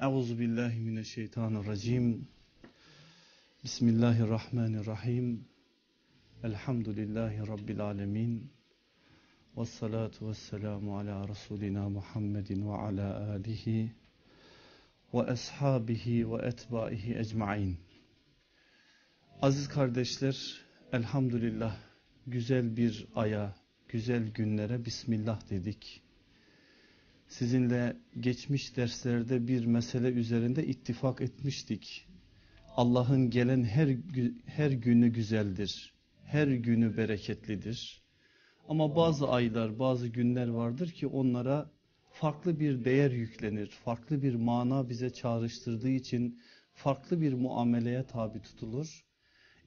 Euzu billahi mineşşeytanirracim. Bismillahirrahmanirrahim. Elhamdülillahi rabbil alamin. Ves salatu vesselamu ala rasulina Muhammedin ve ala alihi ve ashabihi ve etbaihi ecmaîn. Aziz kardeşler, elhamdülillah güzel bir aya, güzel günlere bismillah dedik. Sizinle geçmiş derslerde bir mesele üzerinde ittifak etmiştik. Allah'ın gelen her, her günü güzeldir. Her günü bereketlidir. Ama bazı aylar, bazı günler vardır ki onlara farklı bir değer yüklenir. Farklı bir mana bize çağrıştırdığı için farklı bir muameleye tabi tutulur.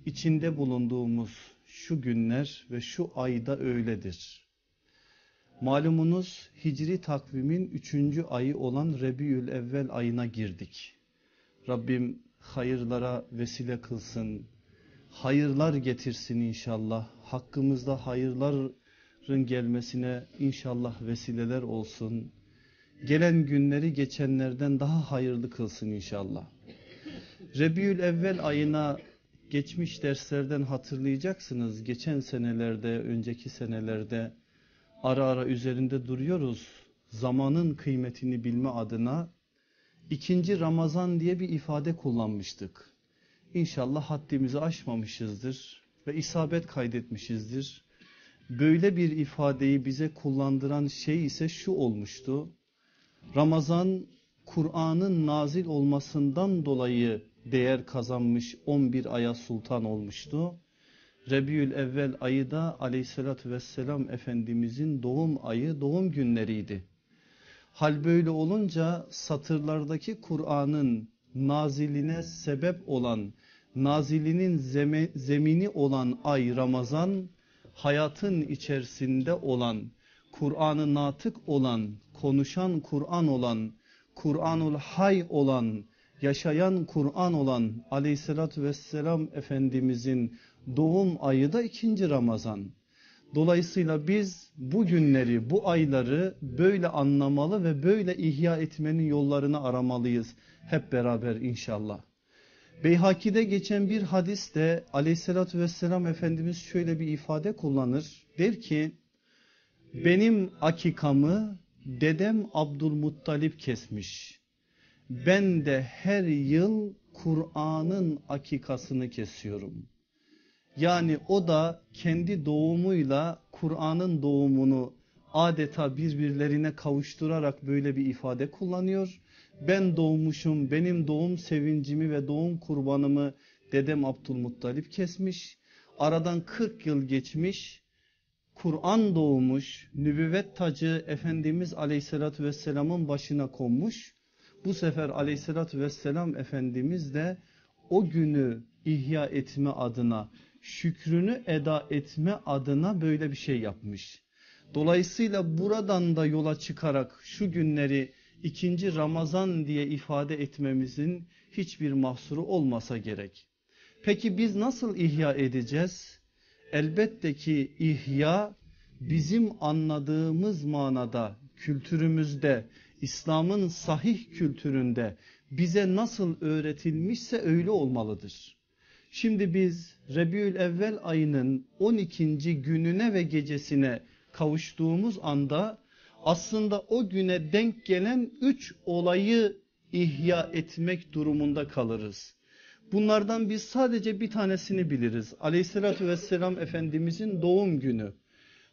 İçinde bulunduğumuz şu günler ve şu ayda öyledir. Malumunuz hicri takvimin üçüncü ayı olan Rebiül Evvel ayına girdik. Rabbim hayırlara vesile kılsın, hayırlar getirsin inşallah. Hakkımızda hayırların gelmesine inşallah vesileler olsun. Gelen günleri geçenlerden daha hayırlı kılsın inşallah. Rebiül Evvel ayına geçmiş derslerden hatırlayacaksınız. Geçen senelerde, önceki senelerde ara ara üzerinde duruyoruz. Zamanın kıymetini bilme adına ikinci Ramazan diye bir ifade kullanmıştık. İnşallah haddimizi aşmamışızdır ve isabet kaydetmişizdir. Böyle bir ifadeyi bize kullandıran şey ise şu olmuştu. Ramazan Kur'an'ın nazil olmasından dolayı değer kazanmış 11 aya sultan olmuştu. Rebiül Evvel ayı da aleyhissalatü vesselam Efendimizin doğum ayı doğum günleriydi. Hal böyle olunca satırlardaki Kur'an'ın naziline sebep olan, nazilinin zemini olan ay Ramazan, hayatın içerisinde olan, Kur'an'ı natık olan, konuşan Kur'an olan, Kur'anul hay olan, yaşayan Kur'an olan aleyhissalatü vesselam Efendimizin doğum ayı da ikinci Ramazan. Dolayısıyla biz bu günleri, bu ayları böyle anlamalı ve böyle ihya etmenin yollarını aramalıyız hep beraber inşallah. Beyhaki'de geçen bir hadiste aleyhissalatü vesselam Efendimiz şöyle bir ifade kullanır. Der ki benim akikamı dedem Abdülmuttalip kesmiş. Ben de her yıl Kur'an'ın akikasını kesiyorum. Yani o da kendi doğumuyla Kur'an'ın doğumunu adeta birbirlerine kavuşturarak böyle bir ifade kullanıyor. Ben doğmuşum, benim doğum sevincimi ve doğum kurbanımı dedem Abdülmuttalip kesmiş. Aradan 40 yıl geçmiş, Kur'an doğmuş, nübüvvet tacı Efendimiz Aleyhisselatü Vesselam'ın başına konmuş. Bu sefer Aleyhisselatü Vesselam Efendimiz de o günü ihya etme adına şükrünü eda etme adına böyle bir şey yapmış. Dolayısıyla buradan da yola çıkarak şu günleri ikinci Ramazan diye ifade etmemizin hiçbir mahsuru olmasa gerek. Peki biz nasıl ihya edeceğiz? Elbette ki ihya bizim anladığımız manada kültürümüzde, İslam'ın sahih kültüründe bize nasıl öğretilmişse öyle olmalıdır. Şimdi biz Rebiül Evvel ayının 12. gününe ve gecesine kavuştuğumuz anda aslında o güne denk gelen 3 olayı ihya etmek durumunda kalırız. Bunlardan biz sadece bir tanesini biliriz. Aleyhissalatü vesselam Efendimizin doğum günü.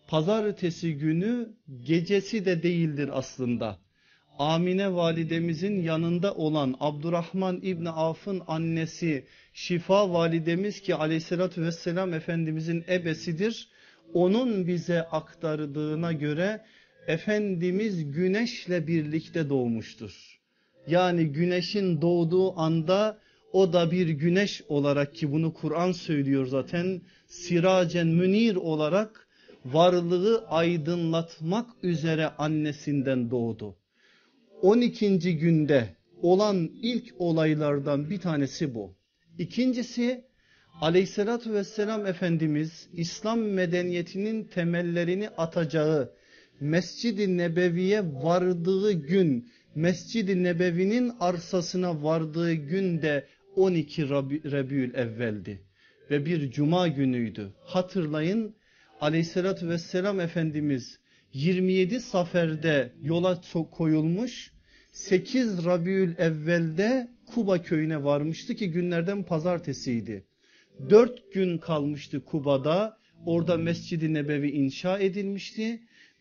Pazartesi günü gecesi de değildir aslında. Amine validemizin yanında olan Abdurrahman İbni Avf'ın annesi Şifa validemiz ki aleyhissalatü vesselam Efendimizin ebesidir. Onun bize aktardığına göre Efendimiz güneşle birlikte doğmuştur. Yani güneşin doğduğu anda o da bir güneş olarak ki bunu Kur'an söylüyor zaten siracen münir olarak varlığı aydınlatmak üzere annesinden doğdu. 12. günde olan ilk olaylardan bir tanesi bu. İkincisi aleyhissalatü vesselam Efendimiz İslam medeniyetinin temellerini atacağı Mescid-i Nebevi'ye vardığı gün Mescid-i Nebevi'nin arsasına vardığı gün de 12 Rabi, evveldi ve bir cuma günüydü. Hatırlayın aleyhissalatü vesselam Efendimiz 27 saferde yola koyulmuş 8 Rabiül evvelde Kuba köyüne varmıştı ki günlerden pazartesiydi. 4 gün kalmıştı Kuba'da orada Mescid-i Nebevi inşa edilmişti.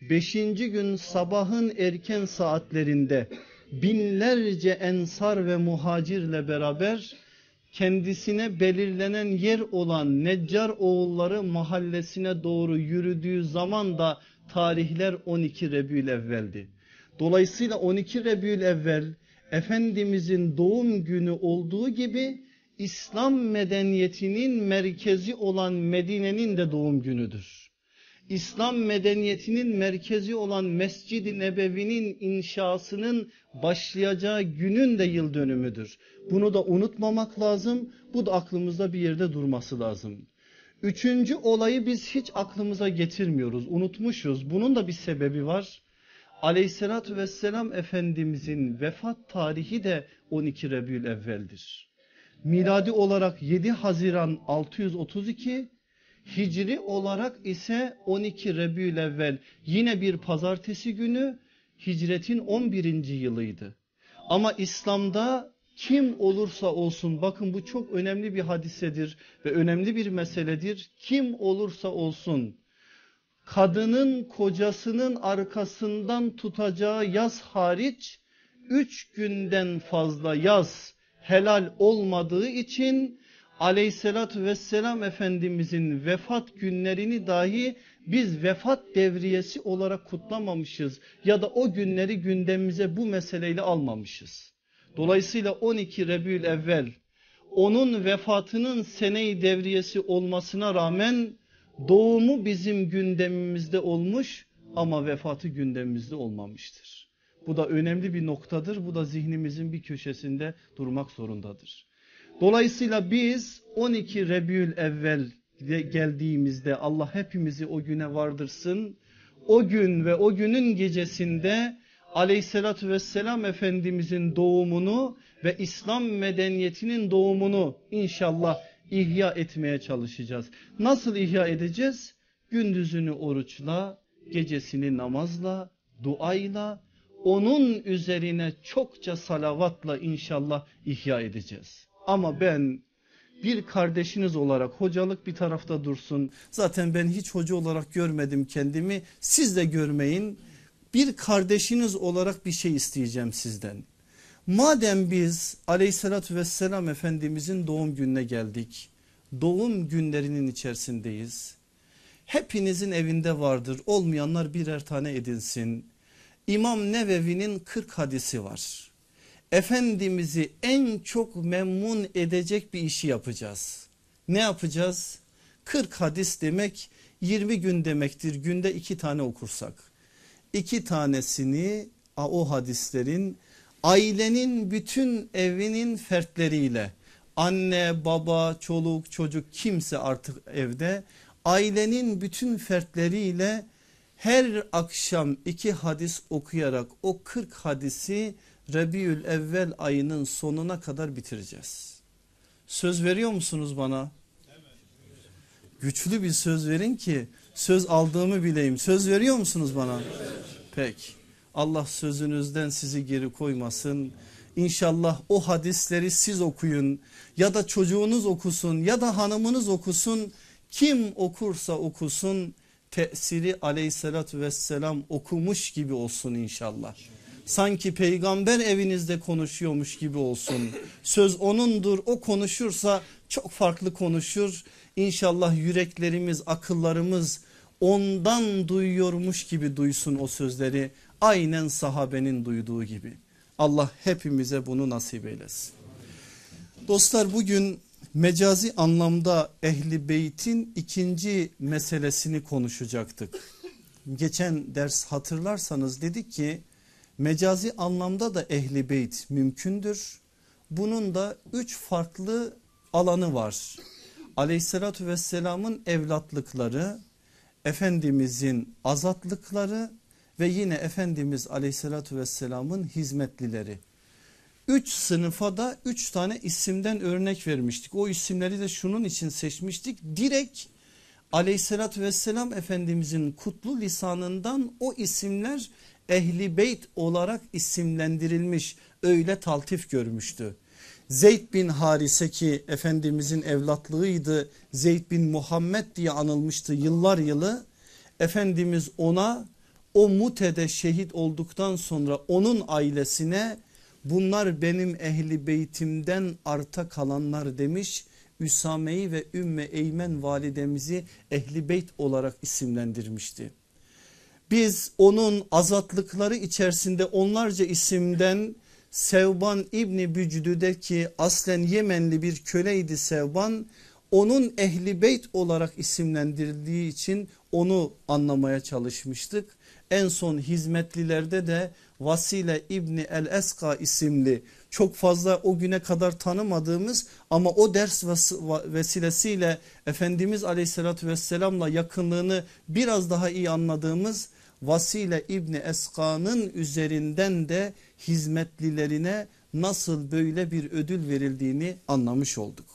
5. gün sabahın erken saatlerinde binlerce ensar ve muhacirle beraber kendisine belirlenen yer olan Neccar oğulları mahallesine doğru yürüdüğü zaman da tarihler 12 Rebül evveldi. Dolayısıyla 12 Rebül evvel Efendimizin doğum günü olduğu gibi İslam medeniyetinin merkezi olan Medine'nin de doğum günüdür. İslam medeniyetinin merkezi olan Mescid-i Nebevi'nin inşasının başlayacağı günün de yıl dönümüdür. Bunu da unutmamak lazım. Bu da aklımızda bir yerde durması lazım. Üçüncü olayı biz hiç aklımıza getirmiyoruz, unutmuşuz. Bunun da bir sebebi var. Aleyhissalatü vesselam Efendimizin vefat tarihi de 12 Rebül evveldir. Miladi olarak 7 Haziran 632, Hicri olarak ise 12 Rebül evvel yine bir pazartesi günü hicretin 11. yılıydı. Ama İslam'da kim olursa olsun bakın bu çok önemli bir hadisedir ve önemli bir meseledir. Kim olursa olsun kadının kocasının arkasından tutacağı yaz hariç üç günden fazla yaz helal olmadığı için aleyhissalatü vesselam efendimizin vefat günlerini dahi biz vefat devriyesi olarak kutlamamışız ya da o günleri gündemimize bu meseleyle almamışız. Dolayısıyla 12 Rebül evvel onun vefatının seneyi devriyesi olmasına rağmen doğumu bizim gündemimizde olmuş ama vefatı gündemimizde olmamıştır. Bu da önemli bir noktadır. Bu da zihnimizin bir köşesinde durmak zorundadır. Dolayısıyla biz 12 Rebül evvel geldiğimizde Allah hepimizi o güne vardırsın. O gün ve o günün gecesinde aleyhissalatü vesselam efendimizin doğumunu ve İslam medeniyetinin doğumunu inşallah ihya etmeye çalışacağız. Nasıl ihya edeceğiz? Gündüzünü oruçla, gecesini namazla, duayla, onun üzerine çokça salavatla inşallah ihya edeceğiz. Ama ben bir kardeşiniz olarak hocalık bir tarafta dursun. Zaten ben hiç hoca olarak görmedim kendimi. Siz de görmeyin. Bir kardeşiniz olarak bir şey isteyeceğim sizden. Madem biz aleyhissalatü vesselam efendimizin doğum gününe geldik. Doğum günlerinin içerisindeyiz. Hepinizin evinde vardır. Olmayanlar birer tane edinsin. İmam Nevevi'nin 40 hadisi var. Efendimiz'i en çok memnun edecek bir işi yapacağız. Ne yapacağız? 40 hadis demek 20 gün demektir. Günde iki tane okursak. İki tanesini o hadislerin ailenin bütün evinin fertleriyle anne baba çoluk çocuk kimse artık evde ailenin bütün fertleriyle her akşam iki hadis okuyarak o 40 hadisi Rebiül evvel ayının sonuna kadar bitireceğiz. Söz veriyor musunuz bana? Güçlü bir söz verin ki söz aldığımı bileyim. Söz veriyor musunuz bana? Peki. Allah sözünüzden sizi geri koymasın. İnşallah o hadisleri siz okuyun ya da çocuğunuz okusun ya da hanımınız okusun. Kim okursa okusun tesiri aleyhissalatü vesselam okumuş gibi olsun inşallah. Sanki peygamber evinizde konuşuyormuş gibi olsun. Söz onundur o konuşursa çok farklı konuşur. İnşallah yüreklerimiz akıllarımız ondan duyuyormuş gibi duysun o sözleri. Aynen sahabenin duyduğu gibi. Allah hepimize bunu nasip eylesin. Dostlar bugün mecazi anlamda ehli beytin ikinci meselesini konuşacaktık. Geçen ders hatırlarsanız dedik ki mecazi anlamda da ehli beyt mümkündür. Bunun da üç farklı alanı var. Aleyhissalatü vesselamın evlatlıkları, Efendimizin azatlıkları ve yine Efendimiz aleyhissalatü vesselamın hizmetlileri. Üç sınıfa da üç tane isimden örnek vermiştik. O isimleri de şunun için seçmiştik. Direkt aleyhissalatü vesselam Efendimizin kutlu lisanından o isimler ehli beyt olarak isimlendirilmiş öyle taltif görmüştü. Zeyd bin Harise ki Efendimizin evlatlığıydı Zeyd bin Muhammed diye anılmıştı yıllar yılı. Efendimiz ona o Mute'de şehit olduktan sonra onun ailesine bunlar benim ehli beytimden arta kalanlar demiş. Üsame'yi ve Ümme Eymen validemizi ehli beyt olarak isimlendirmişti. Biz onun azatlıkları içerisinde onlarca isimden Sevban İbni Bücdü'deki aslen Yemenli bir köleydi Sevban. Onun ehli beyt olarak isimlendirildiği için onu anlamaya çalışmıştık. En son hizmetlilerde de Vasile İbni El Eska isimli çok fazla o güne kadar tanımadığımız ama o ders vesilesiyle Efendimiz aleyhissalatü vesselamla yakınlığını biraz daha iyi anladığımız Vasile İbni Eska'nın üzerinden de hizmetlilerine nasıl böyle bir ödül verildiğini anlamış olduk.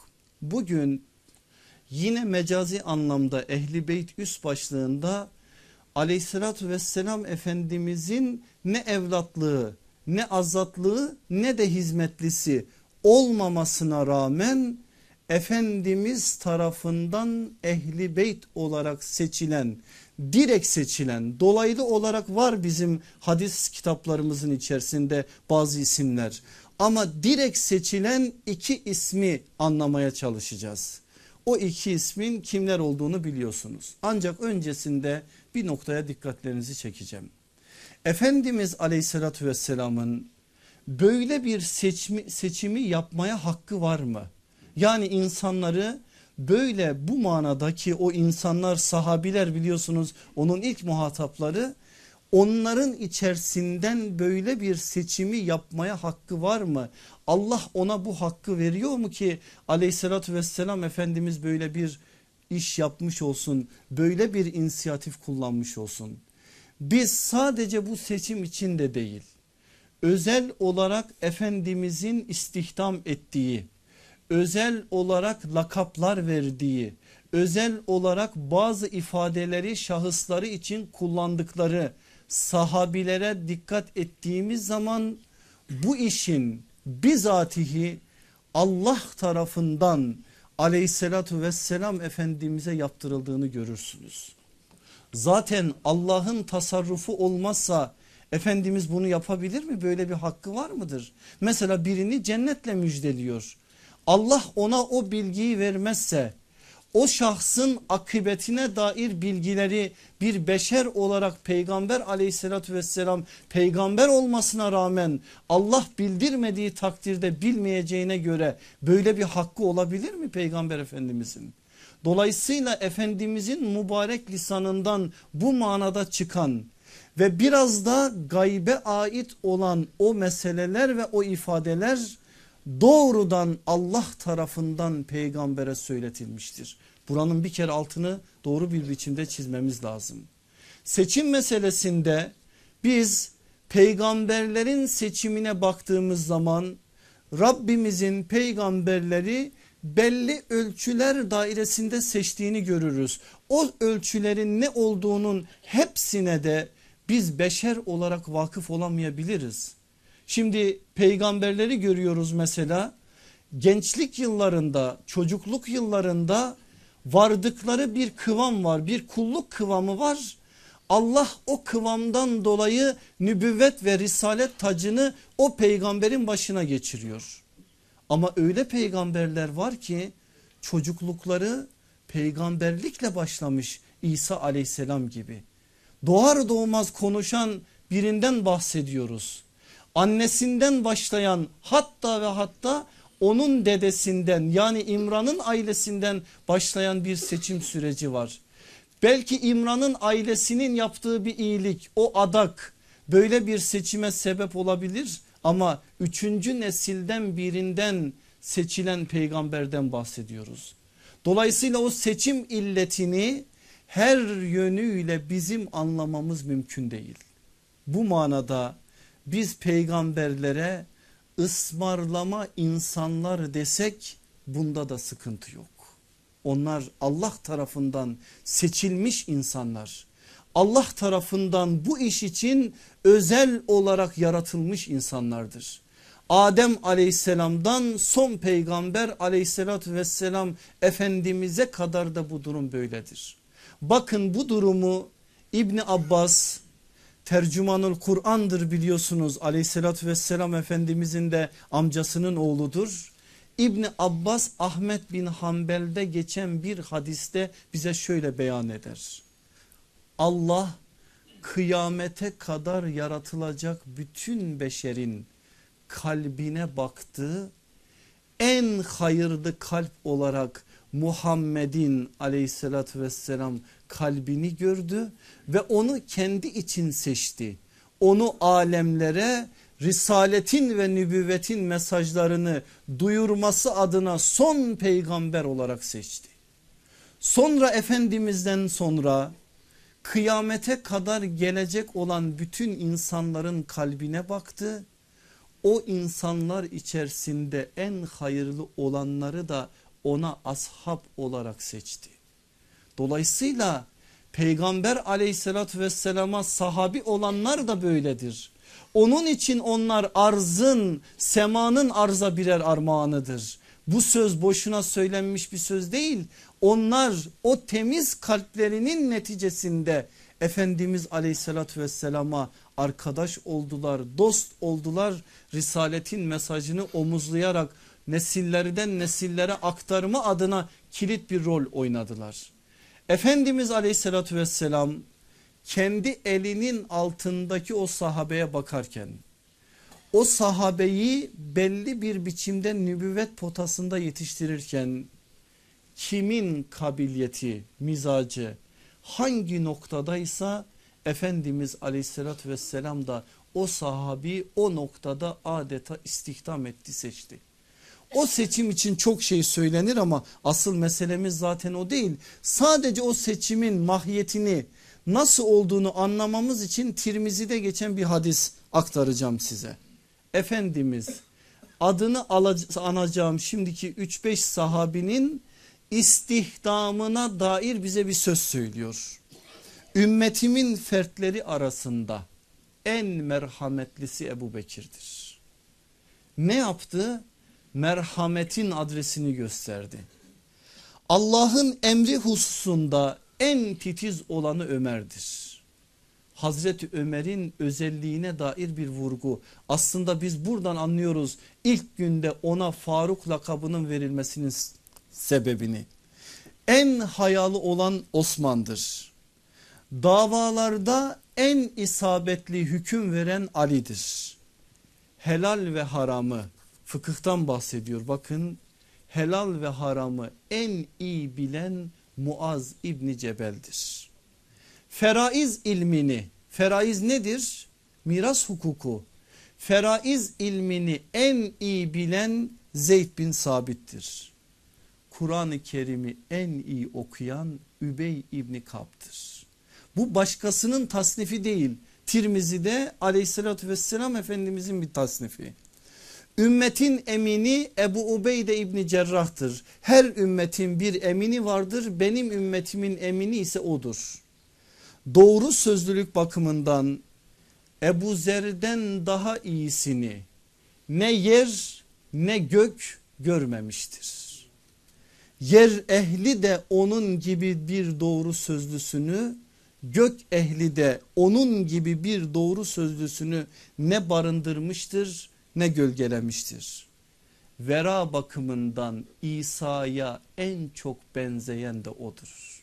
Bugün yine mecazi anlamda Ehli Beyt üst başlığında aleyhissalatü vesselam efendimizin ne evlatlığı ne azatlığı ne de hizmetlisi olmamasına rağmen Efendimiz tarafından ehli beyt olarak seçilen direkt seçilen dolaylı olarak var bizim hadis kitaplarımızın içerisinde bazı isimler ama direkt seçilen iki ismi anlamaya çalışacağız. O iki ismin kimler olduğunu biliyorsunuz ancak öncesinde bir noktaya dikkatlerinizi çekeceğim. Efendimiz aleyhissalatü vesselamın böyle bir seçimi, seçimi yapmaya hakkı var mı? Yani insanları böyle bu manadaki o insanlar sahabiler biliyorsunuz onun ilk muhatapları onların içerisinden böyle bir seçimi yapmaya hakkı var mı? Allah ona bu hakkı veriyor mu ki aleyhissalatü vesselam Efendimiz böyle bir iş yapmış olsun böyle bir inisiyatif kullanmış olsun. Biz sadece bu seçim için de değil özel olarak Efendimizin istihdam ettiği özel olarak lakaplar verdiği özel olarak bazı ifadeleri şahısları için kullandıkları sahabilere dikkat ettiğimiz zaman bu işin bizatihi Allah tarafından aleyhissalatü vesselam efendimize yaptırıldığını görürsünüz. Zaten Allah'ın tasarrufu olmazsa Efendimiz bunu yapabilir mi? Böyle bir hakkı var mıdır? Mesela birini cennetle müjdeliyor. Allah ona o bilgiyi vermezse o şahsın akıbetine dair bilgileri bir beşer olarak peygamber aleyhissalatü vesselam peygamber olmasına rağmen Allah bildirmediği takdirde bilmeyeceğine göre böyle bir hakkı olabilir mi peygamber efendimizin? Dolayısıyla Efendimizin mübarek lisanından bu manada çıkan ve biraz da gaybe ait olan o meseleler ve o ifadeler doğrudan Allah tarafından peygambere söyletilmiştir. Buranın bir kere altını doğru bir biçimde çizmemiz lazım. Seçim meselesinde biz peygamberlerin seçimine baktığımız zaman Rabbimizin peygamberleri belli ölçüler dairesinde seçtiğini görürüz. O ölçülerin ne olduğunun hepsine de biz beşer olarak vakıf olamayabiliriz. Şimdi peygamberleri görüyoruz mesela gençlik yıllarında çocukluk yıllarında vardıkları bir kıvam var bir kulluk kıvamı var. Allah o kıvamdan dolayı nübüvvet ve risalet tacını o peygamberin başına geçiriyor. Ama öyle peygamberler var ki çocuklukları peygamberlikle başlamış İsa aleyhisselam gibi. Doğar doğmaz konuşan birinden bahsediyoruz. Annesinden başlayan hatta ve hatta onun dedesinden yani İmran'ın ailesinden başlayan bir seçim süreci var. Belki İmran'ın ailesinin yaptığı bir iyilik o adak böyle bir seçime sebep olabilir ama üçüncü nesilden birinden seçilen peygamberden bahsediyoruz. Dolayısıyla o seçim illetini her yönüyle bizim anlamamız mümkün değil. Bu manada biz peygamberlere ısmarlama insanlar desek bunda da sıkıntı yok. Onlar Allah tarafından seçilmiş insanlar. Allah tarafından bu iş için özel olarak yaratılmış insanlardır. Adem aleyhisselamdan son peygamber aleyhissalatü vesselam efendimize kadar da bu durum böyledir. Bakın bu durumu İbni Abbas tercümanul Kur'an'dır biliyorsunuz aleyhissalatü vesselam efendimizin de amcasının oğludur. İbni Abbas Ahmet bin Hanbel'de geçen bir hadiste bize şöyle beyan eder. Allah kıyamete kadar yaratılacak bütün beşerin kalbine baktı. En hayırlı kalp olarak Muhammed'in aleyhissalatü vesselam kalbini gördü ve onu kendi için seçti. Onu alemlere risaletin ve nübüvvetin mesajlarını duyurması adına son peygamber olarak seçti. Sonra Efendimiz'den sonra kıyamete kadar gelecek olan bütün insanların kalbine baktı. O insanlar içerisinde en hayırlı olanları da ona ashab olarak seçti. Dolayısıyla peygamber aleyhissalatü vesselama sahabi olanlar da böyledir. Onun için onlar arzın semanın arza birer armağanıdır. Bu söz boşuna söylenmiş bir söz değil. Onlar o temiz kalplerinin neticesinde Efendimiz aleyhissalatü vesselama arkadaş oldular, dost oldular. Risaletin mesajını omuzlayarak nesillerden nesillere aktarma adına kilit bir rol oynadılar. Efendimiz aleyhissalatü vesselam kendi elinin altındaki o sahabeye bakarken o sahabeyi belli bir biçimde nübüvvet potasında yetiştirirken kimin kabiliyeti, mizacı hangi noktadaysa Efendimiz aleyhissalatü vesselam da o sahabi o noktada adeta istihdam etti seçti. O seçim için çok şey söylenir ama asıl meselemiz zaten o değil. Sadece o seçimin mahiyetini nasıl olduğunu anlamamız için Tirmizi'de geçen bir hadis aktaracağım size. Efendimiz adını anacağım şimdiki 3-5 sahabinin istihdamına dair bize bir söz söylüyor. Ümmetimin fertleri arasında en merhametlisi Ebu Bekir'dir. Ne yaptı? Merhametin adresini gösterdi. Allah'ın emri hususunda en titiz olanı Ömer'dir. Hazreti Ömer'in özelliğine dair bir vurgu. Aslında biz buradan anlıyoruz ilk günde ona Faruk lakabının verilmesinin sebebini. En hayalı olan Osman'dır. Davalarda en isabetli hüküm veren Ali'dir. Helal ve haramı fıkıhtan bahsediyor bakın helal ve haramı en iyi bilen Muaz İbni Cebel'dir. Feraiz ilmini, feraiz nedir? Miras hukuku. Feraiz ilmini en iyi bilen Zeyd bin Sabit'tir. Kur'an-ı Kerim'i en iyi okuyan Übey İbni Kap'tır. Bu başkasının tasnifi değil. Tirmizi'de aleyhissalatü vesselam efendimizin bir tasnifi. Ümmetin emini Ebu Ubeyde İbni Cerrah'tır. Her ümmetin bir emini vardır. Benim ümmetimin emini ise odur. Doğru sözlülük bakımından Ebu Zer'den daha iyisini ne yer ne gök görmemiştir. Yer ehli de onun gibi bir doğru sözlüsünü gök ehli de onun gibi bir doğru sözlüsünü ne barındırmıştır ne gölgelemiştir. Vera bakımından İsa'ya en çok benzeyen de odur.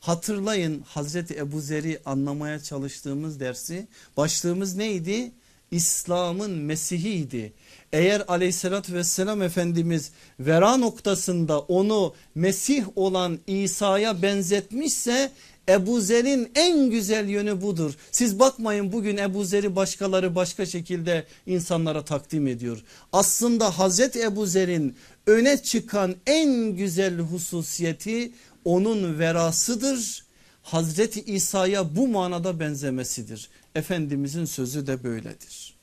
Hatırlayın Hazreti Ebu Zer'i anlamaya çalıştığımız dersi başlığımız neydi? İslam'ın Mesihiydi. Eğer aleyhissalatü vesselam Efendimiz vera noktasında onu Mesih olan İsa'ya benzetmişse Ebu Zer'in en güzel yönü budur. Siz bakmayın bugün Ebu Zer'i başkaları başka şekilde insanlara takdim ediyor. Aslında Hazreti Ebu Zer'in öne çıkan en güzel hususiyeti onun verasıdır. Hazreti İsa'ya bu manada benzemesidir. Efendimizin sözü de böyledir.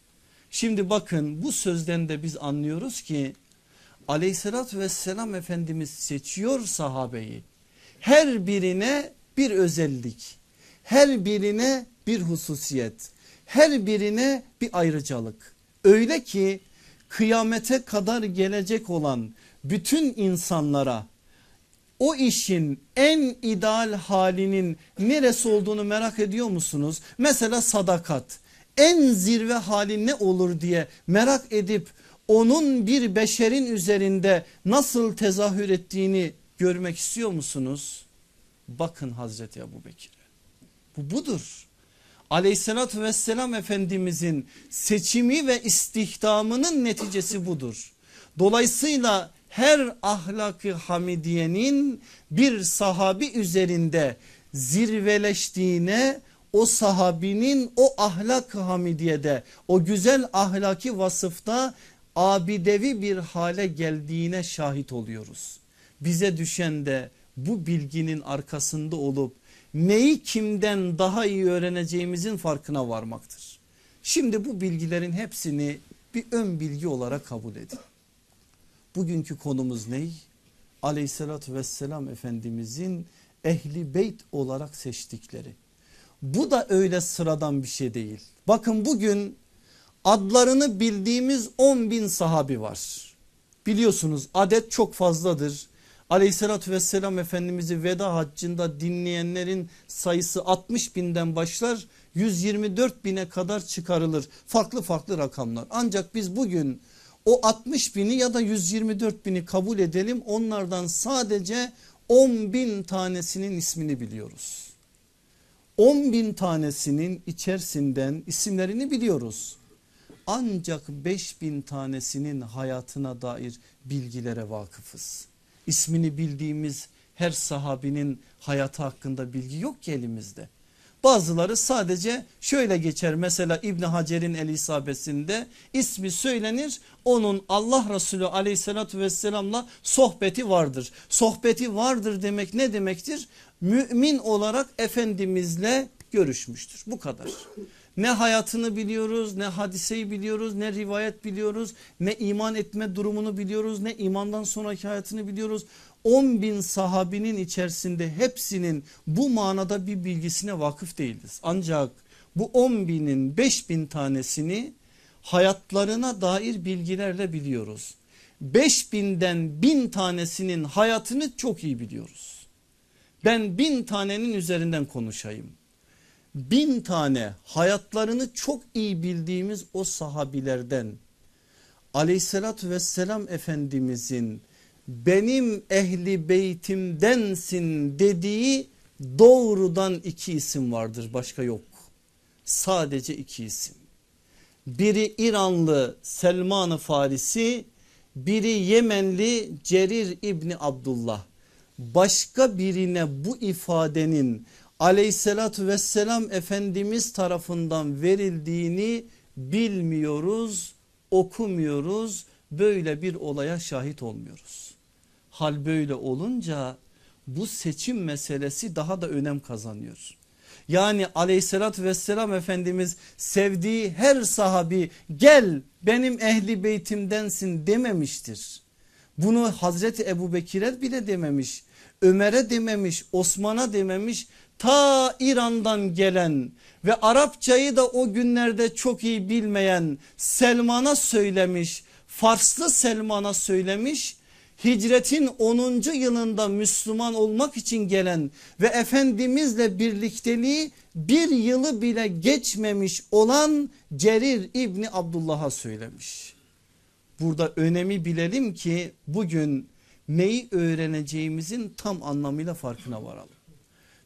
Şimdi bakın bu sözden de biz anlıyoruz ki aleyhissalatü vesselam Efendimiz seçiyor sahabeyi. Her birine bir özellik, her birine bir hususiyet, her birine bir ayrıcalık. Öyle ki kıyamete kadar gelecek olan bütün insanlara o işin en ideal halinin neresi olduğunu merak ediyor musunuz? Mesela sadakat en zirve hali ne olur diye merak edip onun bir beşerin üzerinde nasıl tezahür ettiğini görmek istiyor musunuz? Bakın Hazreti Ebu Bekir'e bu budur. Aleyhissalatü vesselam Efendimizin seçimi ve istihdamının neticesi budur. Dolayısıyla her ahlakı hamidiyenin bir sahabi üzerinde zirveleştiğine o sahabinin o ahlak hamidiyede o güzel ahlaki vasıfta abidevi bir hale geldiğine şahit oluyoruz. Bize düşen de bu bilginin arkasında olup neyi kimden daha iyi öğreneceğimizin farkına varmaktır. Şimdi bu bilgilerin hepsini bir ön bilgi olarak kabul edin. Bugünkü konumuz ne? Aleyhissalatü vesselam Efendimizin ehli beyt olarak seçtikleri. Bu da öyle sıradan bir şey değil. Bakın bugün adlarını bildiğimiz 10 bin sahabi var. Biliyorsunuz adet çok fazladır. Aleyhissalatü vesselam Efendimiz'i veda haccında dinleyenlerin sayısı 60 binden başlar 124 bine kadar çıkarılır. Farklı farklı rakamlar. Ancak biz bugün o 60 bini ya da 124 bini kabul edelim onlardan sadece 10 bin tanesinin ismini biliyoruz. 10 bin tanesinin içerisinden isimlerini biliyoruz. Ancak 5 bin tanesinin hayatına dair bilgilere vakıfız. İsmini bildiğimiz her sahabinin hayatı hakkında bilgi yok ki elimizde. Bazıları sadece şöyle geçer mesela İbni Hacer'in el isabesinde ismi söylenir onun Allah Resulü aleyhissalatü vesselamla sohbeti vardır. Sohbeti vardır demek ne demektir? Mümin olarak Efendimizle görüşmüştür bu kadar. Ne hayatını biliyoruz ne hadiseyi biliyoruz ne rivayet biliyoruz ne iman etme durumunu biliyoruz ne imandan sonraki hayatını biliyoruz. 10 bin sahabinin içerisinde hepsinin bu manada bir bilgisine vakıf değiliz. Ancak bu 10 binin 5 bin tanesini hayatlarına dair bilgilerle biliyoruz. 5 binden bin tanesinin hayatını çok iyi biliyoruz. Ben bin tanenin üzerinden konuşayım. Bin tane hayatlarını çok iyi bildiğimiz o sahabilerden aleyhissalatü vesselam efendimizin benim ehli beytimdensin dediği doğrudan iki isim vardır başka yok. Sadece iki isim. Biri İranlı Selman-ı Farisi biri Yemenli Cerir İbni Abdullah. Başka birine bu ifadenin aleyhissalatü vesselam Efendimiz tarafından verildiğini bilmiyoruz, okumuyoruz, böyle bir olaya şahit olmuyoruz. Hal böyle olunca bu seçim meselesi daha da önem kazanıyor. Yani aleyhissalatü vesselam Efendimiz sevdiği her sahabi gel benim ehli beytimdensin dememiştir. Bunu Hazreti Ebu Bekir'e bile dememiş. Ömer'e dememiş, Osman'a dememiş. Ta İran'dan gelen ve Arapçayı da o günlerde çok iyi bilmeyen Selman'a söylemiş. Farslı Selman'a söylemiş hicretin 10. yılında Müslüman olmak için gelen ve Efendimizle birlikteliği bir yılı bile geçmemiş olan Cerir İbni Abdullah'a söylemiş. Burada önemi bilelim ki bugün neyi öğreneceğimizin tam anlamıyla farkına varalım.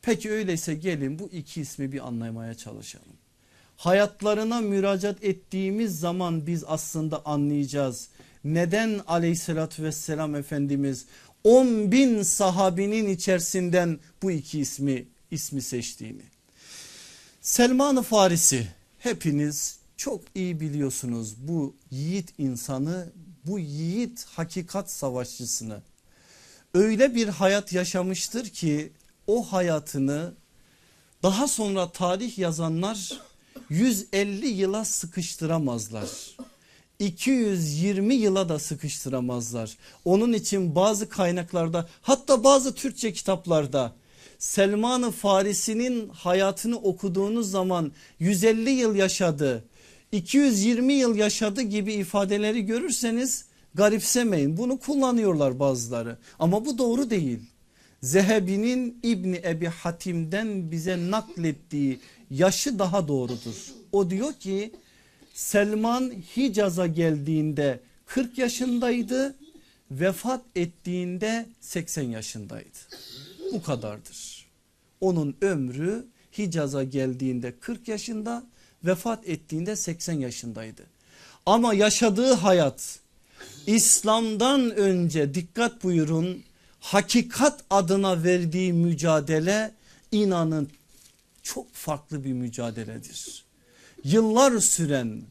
Peki öyleyse gelin bu iki ismi bir anlamaya çalışalım. Hayatlarına müracaat ettiğimiz zaman biz aslında anlayacağız neden aleyhissalatü vesselam Efendimiz 10 bin sahabinin içerisinden bu iki ismi ismi seçtiğini. Selman-ı Farisi hepiniz çok iyi biliyorsunuz bu yiğit insanı bu yiğit hakikat savaşçısını öyle bir hayat yaşamıştır ki o hayatını Daha sonra tarih yazanlar 150 yıla sıkıştıramazlar. 220 yıla da sıkıştıramazlar. Onun için bazı kaynaklarda hatta bazı Türkçe kitaplarda Selman-ı Farisi'nin hayatını okuduğunuz zaman 150 yıl yaşadı, 220 yıl yaşadı gibi ifadeleri görürseniz garipsemeyin. Bunu kullanıyorlar bazıları ama bu doğru değil. Zehebi'nin İbni Ebi Hatim'den bize naklettiği yaşı daha doğrudur. O diyor ki Selman Hicaz'a geldiğinde 40 yaşındaydı vefat ettiğinde 80 yaşındaydı. Bu kadardır. Onun ömrü Hicaz'a geldiğinde 40 yaşında vefat ettiğinde 80 yaşındaydı. Ama yaşadığı hayat İslam'dan önce dikkat buyurun hakikat adına verdiği mücadele inanın çok farklı bir mücadeledir. Yıllar süren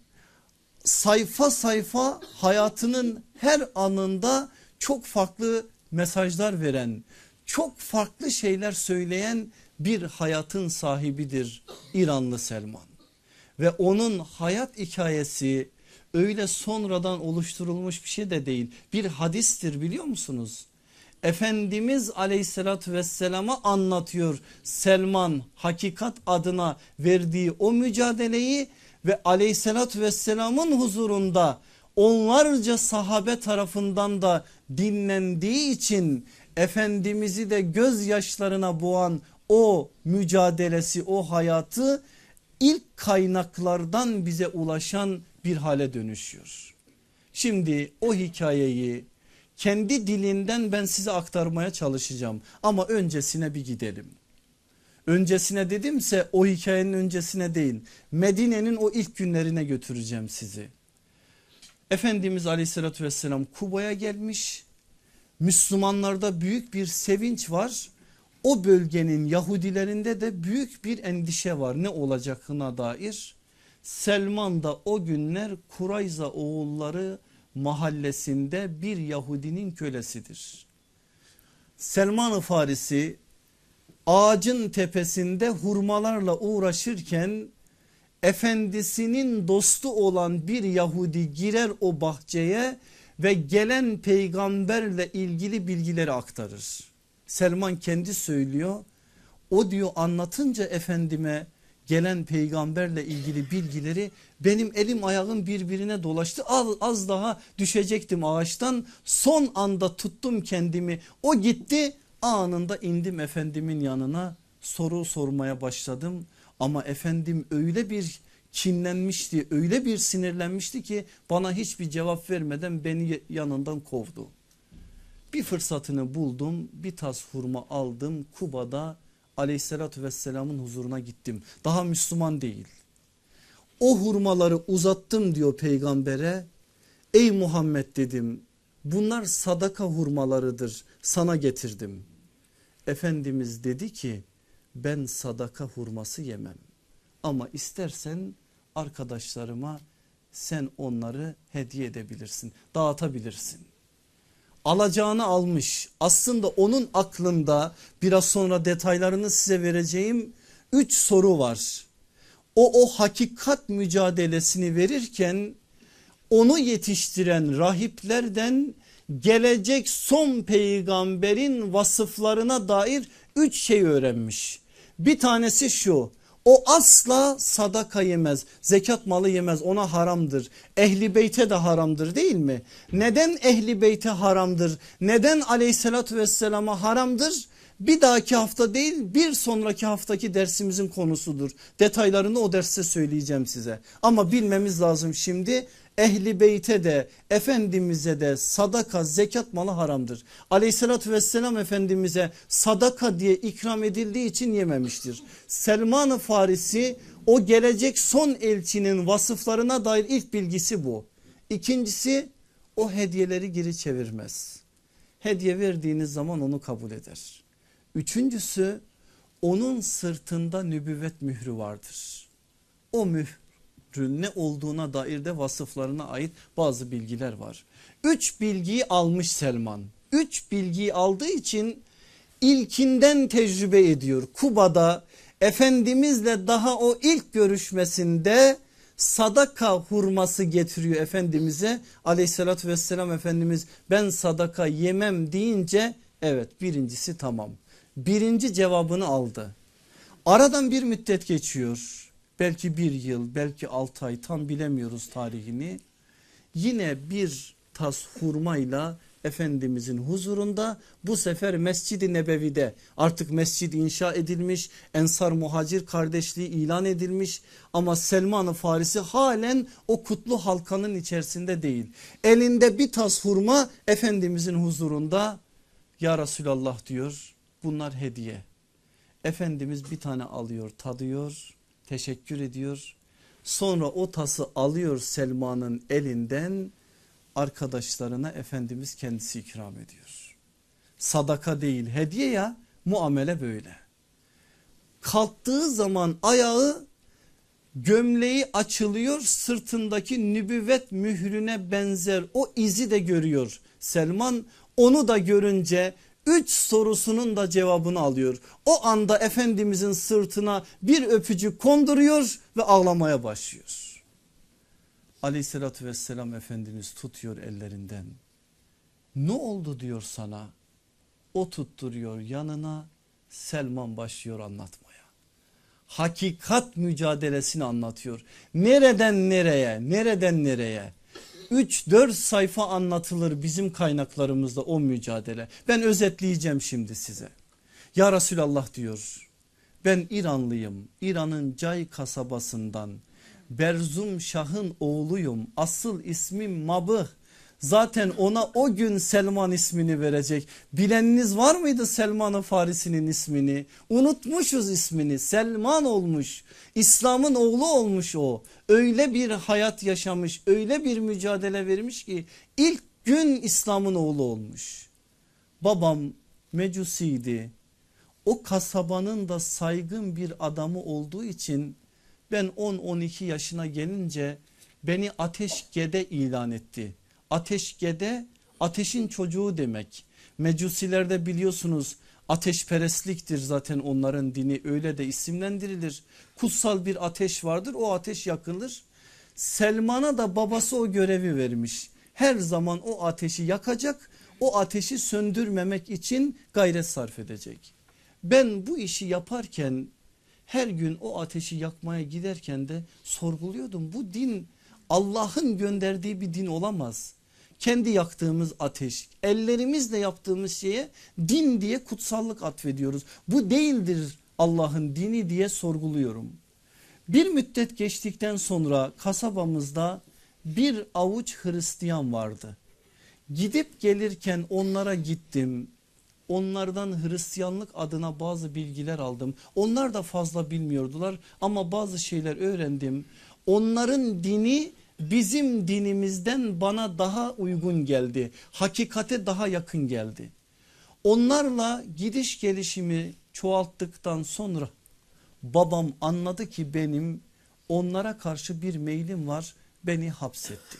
sayfa sayfa hayatının her anında çok farklı mesajlar veren çok farklı şeyler söyleyen bir hayatın sahibidir İranlı Selman. Ve onun hayat hikayesi öyle sonradan oluşturulmuş bir şey de değil bir hadistir biliyor musunuz? Efendimiz aleyhissalatü vesselama anlatıyor Selman hakikat adına verdiği o mücadeleyi ve aleyhissalatü vesselamın huzurunda onlarca sahabe tarafından da dinlendiği için Efendimiz'i de gözyaşlarına boğan o mücadelesi o hayatı ilk kaynaklardan bize ulaşan bir hale dönüşüyor. Şimdi o hikayeyi kendi dilinden ben size aktarmaya çalışacağım ama öncesine bir gidelim. Öncesine dedimse o hikayenin öncesine değil Medine'nin o ilk günlerine götüreceğim sizi. Efendimiz aleyhissalatü vesselam Kuba'ya gelmiş Müslümanlarda büyük bir sevinç var. O bölgenin Yahudilerinde de büyük bir endişe var ne olacağına dair. Selman da o günler Kurayza oğulları mahallesinde bir Yahudinin kölesidir. Selman-ı Farisi ağacın tepesinde hurmalarla uğraşırken efendisinin dostu olan bir Yahudi girer o bahçeye ve gelen peygamberle ilgili bilgileri aktarır. Selman kendi söylüyor. O diyor anlatınca efendime gelen peygamberle ilgili bilgileri benim elim ayağım birbirine dolaştı. Az, az daha düşecektim ağaçtan son anda tuttum kendimi o gitti anında indim efendimin yanına soru sormaya başladım. Ama efendim öyle bir kinlenmişti öyle bir sinirlenmişti ki bana hiçbir cevap vermeden beni yanından kovdu. Bir fırsatını buldum bir tas hurma aldım Kuba'da aleyhissalatü vesselamın huzuruna gittim. Daha Müslüman değil. O hurmaları uzattım diyor peygambere. Ey Muhammed dedim bunlar sadaka hurmalarıdır sana getirdim. Efendimiz dedi ki ben sadaka hurması yemem. Ama istersen arkadaşlarıma sen onları hediye edebilirsin dağıtabilirsin. Alacağını almış aslında onun aklında biraz sonra detaylarını size vereceğim üç soru var. O o hakikat mücadelesini verirken onu yetiştiren rahiplerden gelecek son peygamberin vasıflarına dair üç şey öğrenmiş. Bir tanesi şu o asla sadaka yemez zekat malı yemez ona haramdır ehli beyte de haramdır değil mi? Neden ehli beyte haramdır neden aleyhissalatü vesselama haramdır? Bir dahaki hafta değil bir sonraki haftaki dersimizin konusudur. Detaylarını o derste söyleyeceğim size. Ama bilmemiz lazım şimdi ehli beyte de efendimize de sadaka zekat malı haramdır. Aleyhissalatü vesselam efendimize sadaka diye ikram edildiği için yememiştir. Selman-ı Farisi o gelecek son elçinin vasıflarına dair ilk bilgisi bu. İkincisi o hediyeleri geri çevirmez. Hediye verdiğiniz zaman onu kabul eder. Üçüncüsü onun sırtında nübüvvet mührü vardır. O mühr ne olduğuna dair de vasıflarına ait bazı bilgiler var. Üç bilgiyi almış Selman. Üç bilgiyi aldığı için ilkinden tecrübe ediyor. Kuba'da Efendimizle daha o ilk görüşmesinde sadaka hurması getiriyor Efendimiz'e aleyhissalatü vesselam Efendimiz ben sadaka yemem deyince evet birincisi tamam birinci cevabını aldı. Aradan bir müddet geçiyor belki bir yıl belki altı ay tam bilemiyoruz tarihini yine bir tas hurmayla Efendimizin huzurunda bu sefer Mescid-i Nebevi'de artık mescid inşa edilmiş Ensar Muhacir kardeşliği ilan edilmiş ama Selman-ı Farisi halen o kutlu halkanın içerisinde değil. Elinde bir tas hurma Efendimizin huzurunda ya Resulallah diyor bunlar hediye. Efendimiz bir tane alıyor tadıyor teşekkür ediyor sonra o tası alıyor Selman'ın elinden arkadaşlarına Efendimiz kendisi ikram ediyor. Sadaka değil hediye ya muamele böyle. Kalktığı zaman ayağı gömleği açılıyor sırtındaki nübüvvet mührüne benzer o izi de görüyor. Selman onu da görünce üç sorusunun da cevabını alıyor. O anda Efendimizin sırtına bir öpücük konduruyor ve ağlamaya başlıyor aleyhissalatü vesselam Efendimiz tutuyor ellerinden. Ne oldu diyor sana? O tutturuyor yanına Selman başlıyor anlatmaya. Hakikat mücadelesini anlatıyor. Nereden nereye nereden nereye? 3-4 sayfa anlatılır bizim kaynaklarımızda o mücadele. Ben özetleyeceğim şimdi size. Ya Resulallah diyor ben İranlıyım. İran'ın Cay kasabasından Berzum Şah'ın oğluyum asıl ismim Mabıh zaten ona o gün Selman ismini verecek. Bileniniz var mıydı Selman-ı Farisi'nin ismini? Unutmuşuz ismini. Selman olmuş. İslam'ın oğlu olmuş o. Öyle bir hayat yaşamış öyle bir mücadele vermiş ki ilk gün İslam'ın oğlu olmuş. Babam mecusiydi. O kasabanın da saygın bir adamı olduğu için ben 10-12 yaşına gelince beni ateş gede ilan etti. Ateş gede ateşin çocuğu demek. Mecusilerde biliyorsunuz ateşperestliktir zaten onların dini öyle de isimlendirilir. Kutsal bir ateş vardır o ateş yakılır. Selman'a da babası o görevi vermiş. Her zaman o ateşi yakacak o ateşi söndürmemek için gayret sarf edecek. Ben bu işi yaparken her gün o ateşi yakmaya giderken de sorguluyordum. Bu din Allah'ın gönderdiği bir din olamaz. Kendi yaktığımız ateş ellerimizle yaptığımız şeye din diye kutsallık atfediyoruz. Bu değildir Allah'ın dini diye sorguluyorum. Bir müddet geçtikten sonra kasabamızda bir avuç Hristiyan vardı. Gidip gelirken onlara gittim onlardan Hristiyanlık adına bazı bilgiler aldım. Onlar da fazla bilmiyordular ama bazı şeyler öğrendim. Onların dini bizim dinimizden bana daha uygun geldi. Hakikate daha yakın geldi. Onlarla gidiş gelişimi çoğalttıktan sonra babam anladı ki benim onlara karşı bir meylim var beni hapsetti.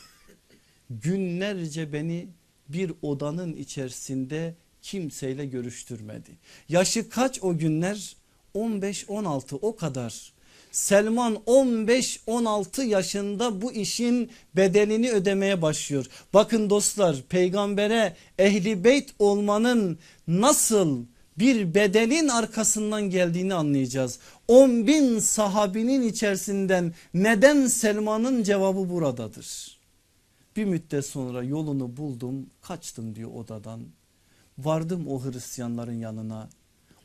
Günlerce beni bir odanın içerisinde kimseyle görüştürmedi. Yaşı kaç o günler? 15-16 o kadar. Selman 15-16 yaşında bu işin bedelini ödemeye başlıyor. Bakın dostlar peygambere ehli beyt olmanın nasıl bir bedelin arkasından geldiğini anlayacağız. 10 bin sahabinin içerisinden neden Selman'ın cevabı buradadır. Bir müddet sonra yolunu buldum kaçtım diyor odadan Vardım o Hristiyanların yanına.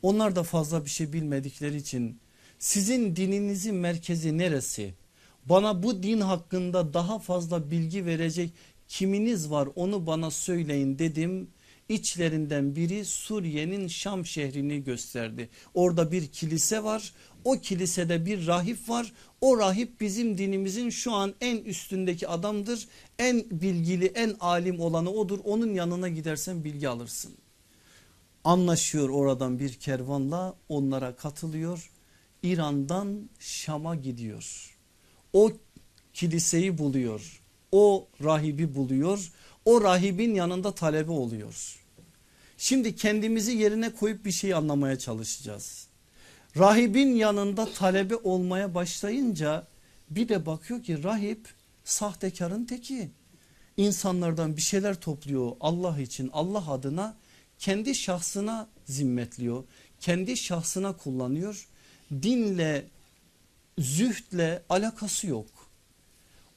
Onlar da fazla bir şey bilmedikleri için sizin dininizin merkezi neresi? Bana bu din hakkında daha fazla bilgi verecek kiminiz var onu bana söyleyin dedim. İçlerinden biri Suriye'nin Şam şehrini gösterdi. Orada bir kilise var. O kilisede bir rahip var. O rahip bizim dinimizin şu an en üstündeki adamdır. En bilgili en alim olanı odur. Onun yanına gidersen bilgi alırsın. Anlaşıyor oradan bir kervanla onlara katılıyor. İran'dan Şam'a gidiyor. O kiliseyi buluyor. O rahibi buluyor. O rahibin yanında talebe oluyor. Şimdi kendimizi yerine koyup bir şey anlamaya çalışacağız. Rahibin yanında talebe olmaya başlayınca bir de bakıyor ki rahip sahtekarın teki. İnsanlardan bir şeyler topluyor Allah için Allah adına kendi şahsına zimmetliyor. Kendi şahsına kullanıyor. Dinle zühdle alakası yok.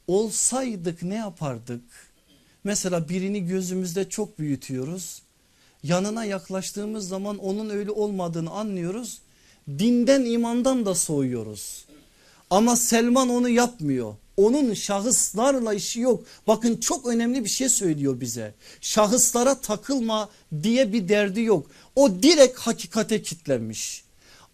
Olsaydık ne yapardık? Mesela birini gözümüzde çok büyütüyoruz. Yanına yaklaştığımız zaman onun öyle olmadığını anlıyoruz. Dinden imandan da soğuyoruz. Ama Selman onu yapmıyor. Onun şahıslarla işi yok. Bakın çok önemli bir şey söylüyor bize. Şahıslara takılma diye bir derdi yok. O direkt hakikate kitlenmiş.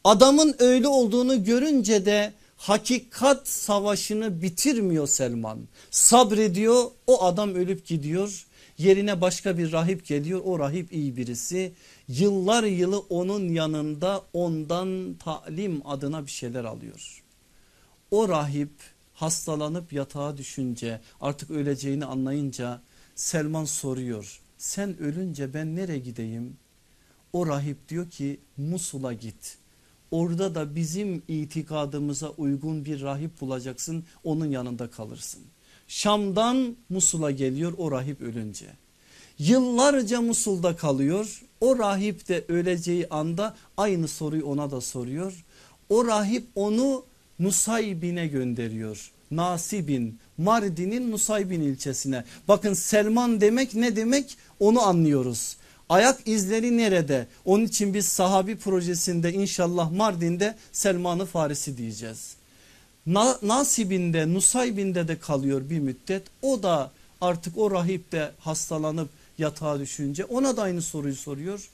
Adamın öyle olduğunu görünce de hakikat savaşını bitirmiyor Selman. Sabrediyor o adam ölüp gidiyor. Yerine başka bir rahip geliyor o rahip iyi birisi. Yıllar yılı onun yanında ondan talim adına bir şeyler alıyor. O rahip hastalanıp yatağa düşünce artık öleceğini anlayınca Selman soruyor. Sen ölünce ben nereye gideyim? O rahip diyor ki Musul'a git. Orada da bizim itikadımıza uygun bir rahip bulacaksın onun yanında kalırsın. Şam'dan Musul'a geliyor o rahip ölünce. Yıllarca Musul'da kalıyor. O rahip de öleceği anda aynı soruyu ona da soruyor. O rahip onu Nusaybin'e gönderiyor. Nasibin Mardin'in Nusaybin ilçesine. Bakın Selman demek ne demek onu anlıyoruz. Ayak izleri nerede? Onun için biz sahabi projesinde inşallah Mardin'de Selman-ı Farisi diyeceğiz. Na, Nasibinde Nusaybin'de de kalıyor bir müddet. O da artık o rahip de hastalanıp yatağa düşünce ona da aynı soruyu soruyor.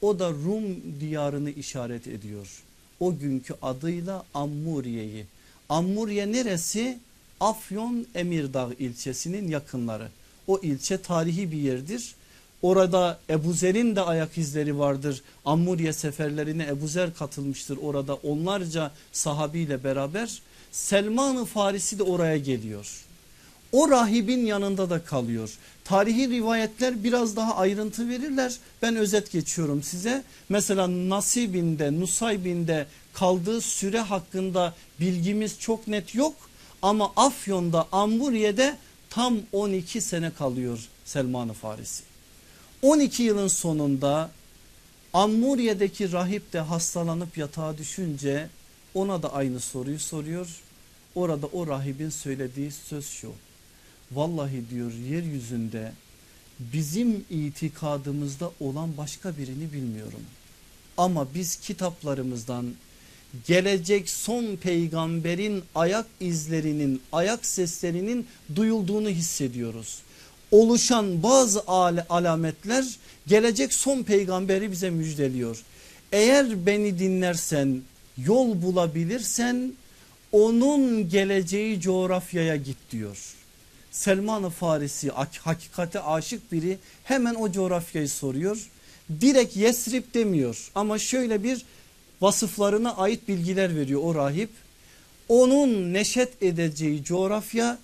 O da Rum diyarını işaret ediyor. O günkü adıyla Ammuriye'yi. Ammuriye neresi? Afyon Emirdağ ilçesinin yakınları. O ilçe tarihi bir yerdir. Orada Ebu Zer'in de ayak izleri vardır. Ammuriye seferlerine Ebu Zer katılmıştır orada onlarca sahabiyle beraber. Selman-ı Farisi de oraya geliyor. O rahibin yanında da kalıyor. Tarihi rivayetler biraz daha ayrıntı verirler. Ben özet geçiyorum size. Mesela Nasibinde, Nusaybin'de kaldığı süre hakkında bilgimiz çok net yok. Ama Afyon'da, Amburiye'de tam 12 sene kalıyor Selman-ı Farisi. 12 yılın sonunda Ammuriye'deki rahip de hastalanıp yatağa düşünce ona da aynı soruyu soruyor. Orada o rahibin söylediği söz şu. Vallahi diyor yeryüzünde bizim itikadımızda olan başka birini bilmiyorum. Ama biz kitaplarımızdan gelecek son peygamberin ayak izlerinin ayak seslerinin duyulduğunu hissediyoruz oluşan bazı alametler gelecek son peygamberi bize müjdeliyor. Eğer beni dinlersen yol bulabilirsen onun geleceği coğrafyaya git diyor. Selman-ı Farisi hakikate aşık biri hemen o coğrafyayı soruyor. Direkt Yesrib demiyor ama şöyle bir vasıflarına ait bilgiler veriyor o rahip. Onun neşet edeceği coğrafya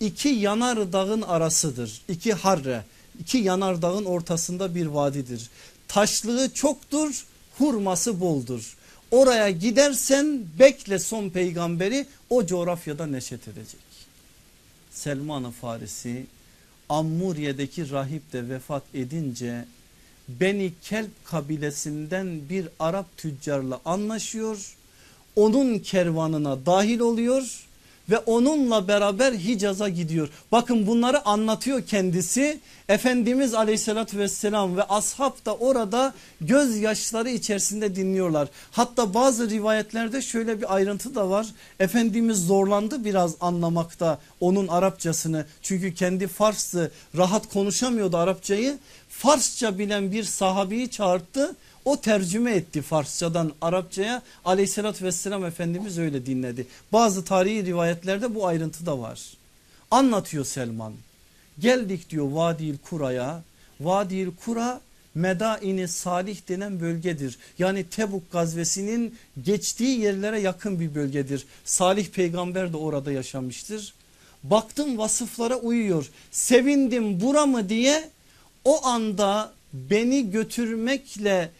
iki yanar dağın arasıdır. İki harre, iki yanar dağın ortasında bir vadidir. Taşlığı çoktur, hurması boldur. Oraya gidersen bekle son peygamberi o coğrafyada neşet edecek. Selman-ı Farisi Ammuriye'deki rahip de vefat edince Beni Kelp kabilesinden bir Arap tüccarla anlaşıyor. Onun kervanına dahil oluyor ve onunla beraber Hicaz'a gidiyor. Bakın bunları anlatıyor kendisi. Efendimiz aleyhissalatü vesselam ve ashab da orada gözyaşları içerisinde dinliyorlar. Hatta bazı rivayetlerde şöyle bir ayrıntı da var. Efendimiz zorlandı biraz anlamakta onun Arapçasını. Çünkü kendi Fars'ı rahat konuşamıyordu Arapçayı. Farsça bilen bir sahabeyi çağırdı o tercüme etti Farsçadan Arapçaya aleyhissalatü vesselam Efendimiz öyle dinledi. Bazı tarihi rivayetlerde bu ayrıntı da var. Anlatıyor Selman. Geldik diyor Vadil Kura'ya. Vadil Kura Medaini Salih denen bölgedir. Yani Tebuk gazvesinin geçtiği yerlere yakın bir bölgedir. Salih peygamber de orada yaşamıştır. Baktım vasıflara uyuyor. Sevindim bura mı diye o anda beni götürmekle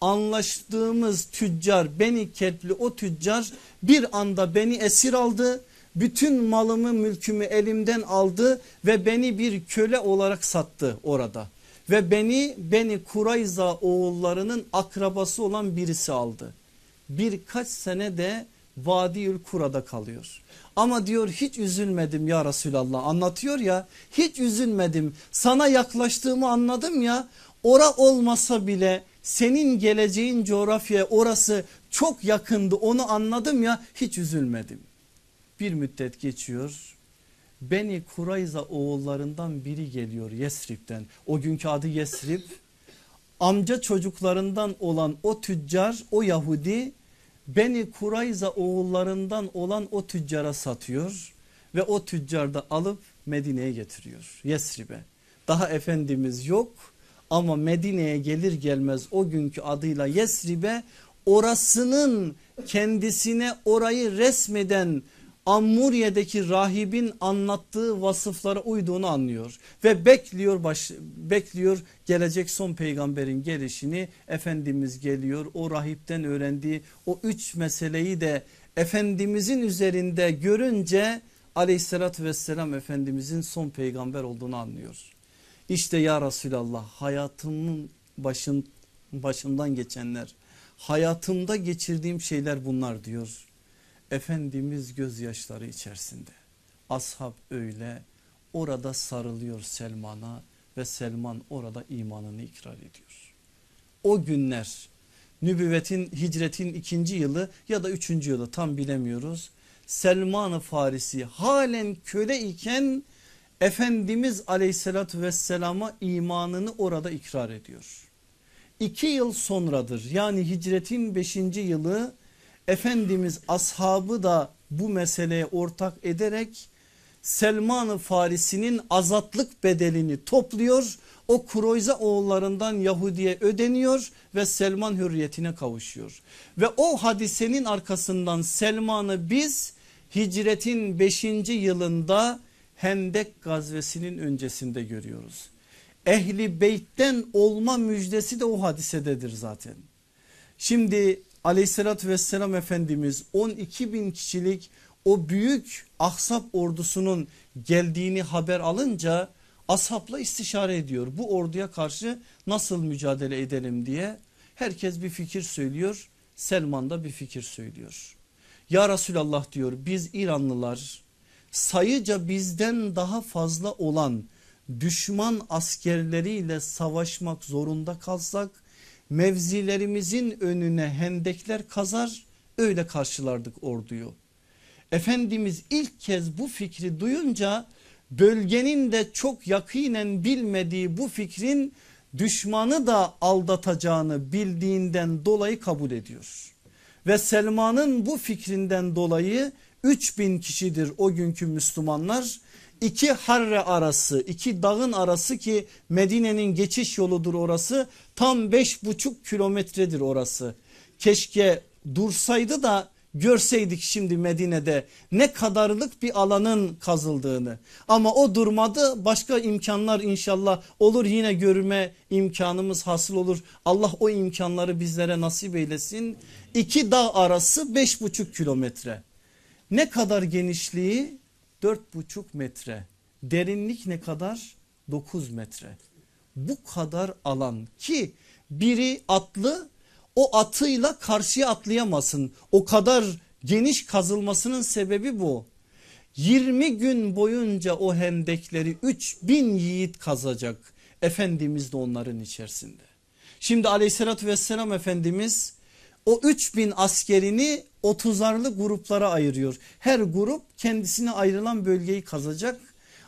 anlaştığımız tüccar Beni Ketli o tüccar bir anda beni esir aldı. Bütün malımı mülkümü elimden aldı ve beni bir köle olarak sattı orada. Ve beni Beni Kurayza oğullarının akrabası olan birisi aldı. Birkaç sene de Vadiül Kura'da kalıyor. Ama diyor hiç üzülmedim ya Resulallah anlatıyor ya hiç üzülmedim sana yaklaştığımı anladım ya ora olmasa bile senin geleceğin coğrafyaya orası çok yakındı onu anladım ya hiç üzülmedim. Bir müddet geçiyor Beni Kurayza oğullarından biri geliyor Yesrib'den o günkü adı Yesrib amca çocuklarından olan o tüccar o Yahudi Beni Kurayza oğullarından olan o tüccara satıyor ve o tüccar da alıp Medine'ye getiriyor Yesrib'e. Daha Efendimiz yok ama Medine'ye gelir gelmez o günkü adıyla Yesrib'e orasının kendisine orayı resmeden Ammuriye'deki rahibin anlattığı vasıflara uyduğunu anlıyor ve bekliyor baş, bekliyor gelecek son peygamberin gelişini Efendimiz geliyor o rahipten öğrendiği o üç meseleyi de Efendimizin üzerinde görünce aleyhissalatü vesselam Efendimizin son peygamber olduğunu anlıyor. İşte ya Resulallah hayatımın başın, başından geçenler hayatımda geçirdiğim şeyler bunlar diyor Efendimiz gözyaşları içerisinde. Ashab öyle orada sarılıyor Selman'a ve Selman orada imanını ikrar ediyor. O günler nübüvvetin hicretin ikinci yılı ya da üçüncü yılı tam bilemiyoruz. Selman-ı Farisi halen köle iken Efendimiz aleyhissalatü vesselama imanını orada ikrar ediyor. İki yıl sonradır yani hicretin beşinci yılı Efendimiz ashabı da bu meseleye ortak ederek Selman-ı Farisi'nin azatlık bedelini topluyor. O Kuroyza oğullarından Yahudi'ye ödeniyor ve Selman hürriyetine kavuşuyor. Ve o hadisenin arkasından Selman'ı biz hicretin 5. yılında Hendek gazvesinin öncesinde görüyoruz. Ehli beytten olma müjdesi de o hadisededir zaten. Şimdi aleyhissalatü vesselam Efendimiz 12 bin kişilik o büyük ahsap ordusunun geldiğini haber alınca ashabla istişare ediyor. Bu orduya karşı nasıl mücadele edelim diye herkes bir fikir söylüyor. Selman da bir fikir söylüyor. Ya Resulallah diyor biz İranlılar sayıca bizden daha fazla olan düşman askerleriyle savaşmak zorunda kalsak mevzilerimizin önüne hendekler kazar öyle karşılardık orduyu. Efendimiz ilk kez bu fikri duyunca bölgenin de çok yakinen bilmediği bu fikrin düşmanı da aldatacağını bildiğinden dolayı kabul ediyor. Ve Selman'ın bu fikrinden dolayı 3000 kişidir o günkü Müslümanlar. İki harre arası iki dağın arası ki Medine'nin geçiş yoludur orası. Tam beş buçuk kilometredir orası. Keşke dursaydı da görseydik şimdi Medine'de ne kadarlık bir alanın kazıldığını. Ama o durmadı başka imkanlar inşallah olur. Yine görme imkanımız hasıl olur. Allah o imkanları bizlere nasip eylesin. İki dağ arası beş buçuk kilometre ne kadar genişliği? Dört buçuk metre. Derinlik ne kadar? 9 metre. Bu kadar alan ki biri atlı o atıyla karşıya atlayamasın o kadar geniş kazılmasının sebebi bu. 20 gün boyunca o hendekleri 3000 yiğit kazacak. Efendimiz de onların içerisinde. Şimdi aleyhissalatü vesselam Efendimiz o 3000 askerini 30'arlı gruplara ayırıyor. Her grup kendisine ayrılan bölgeyi kazacak.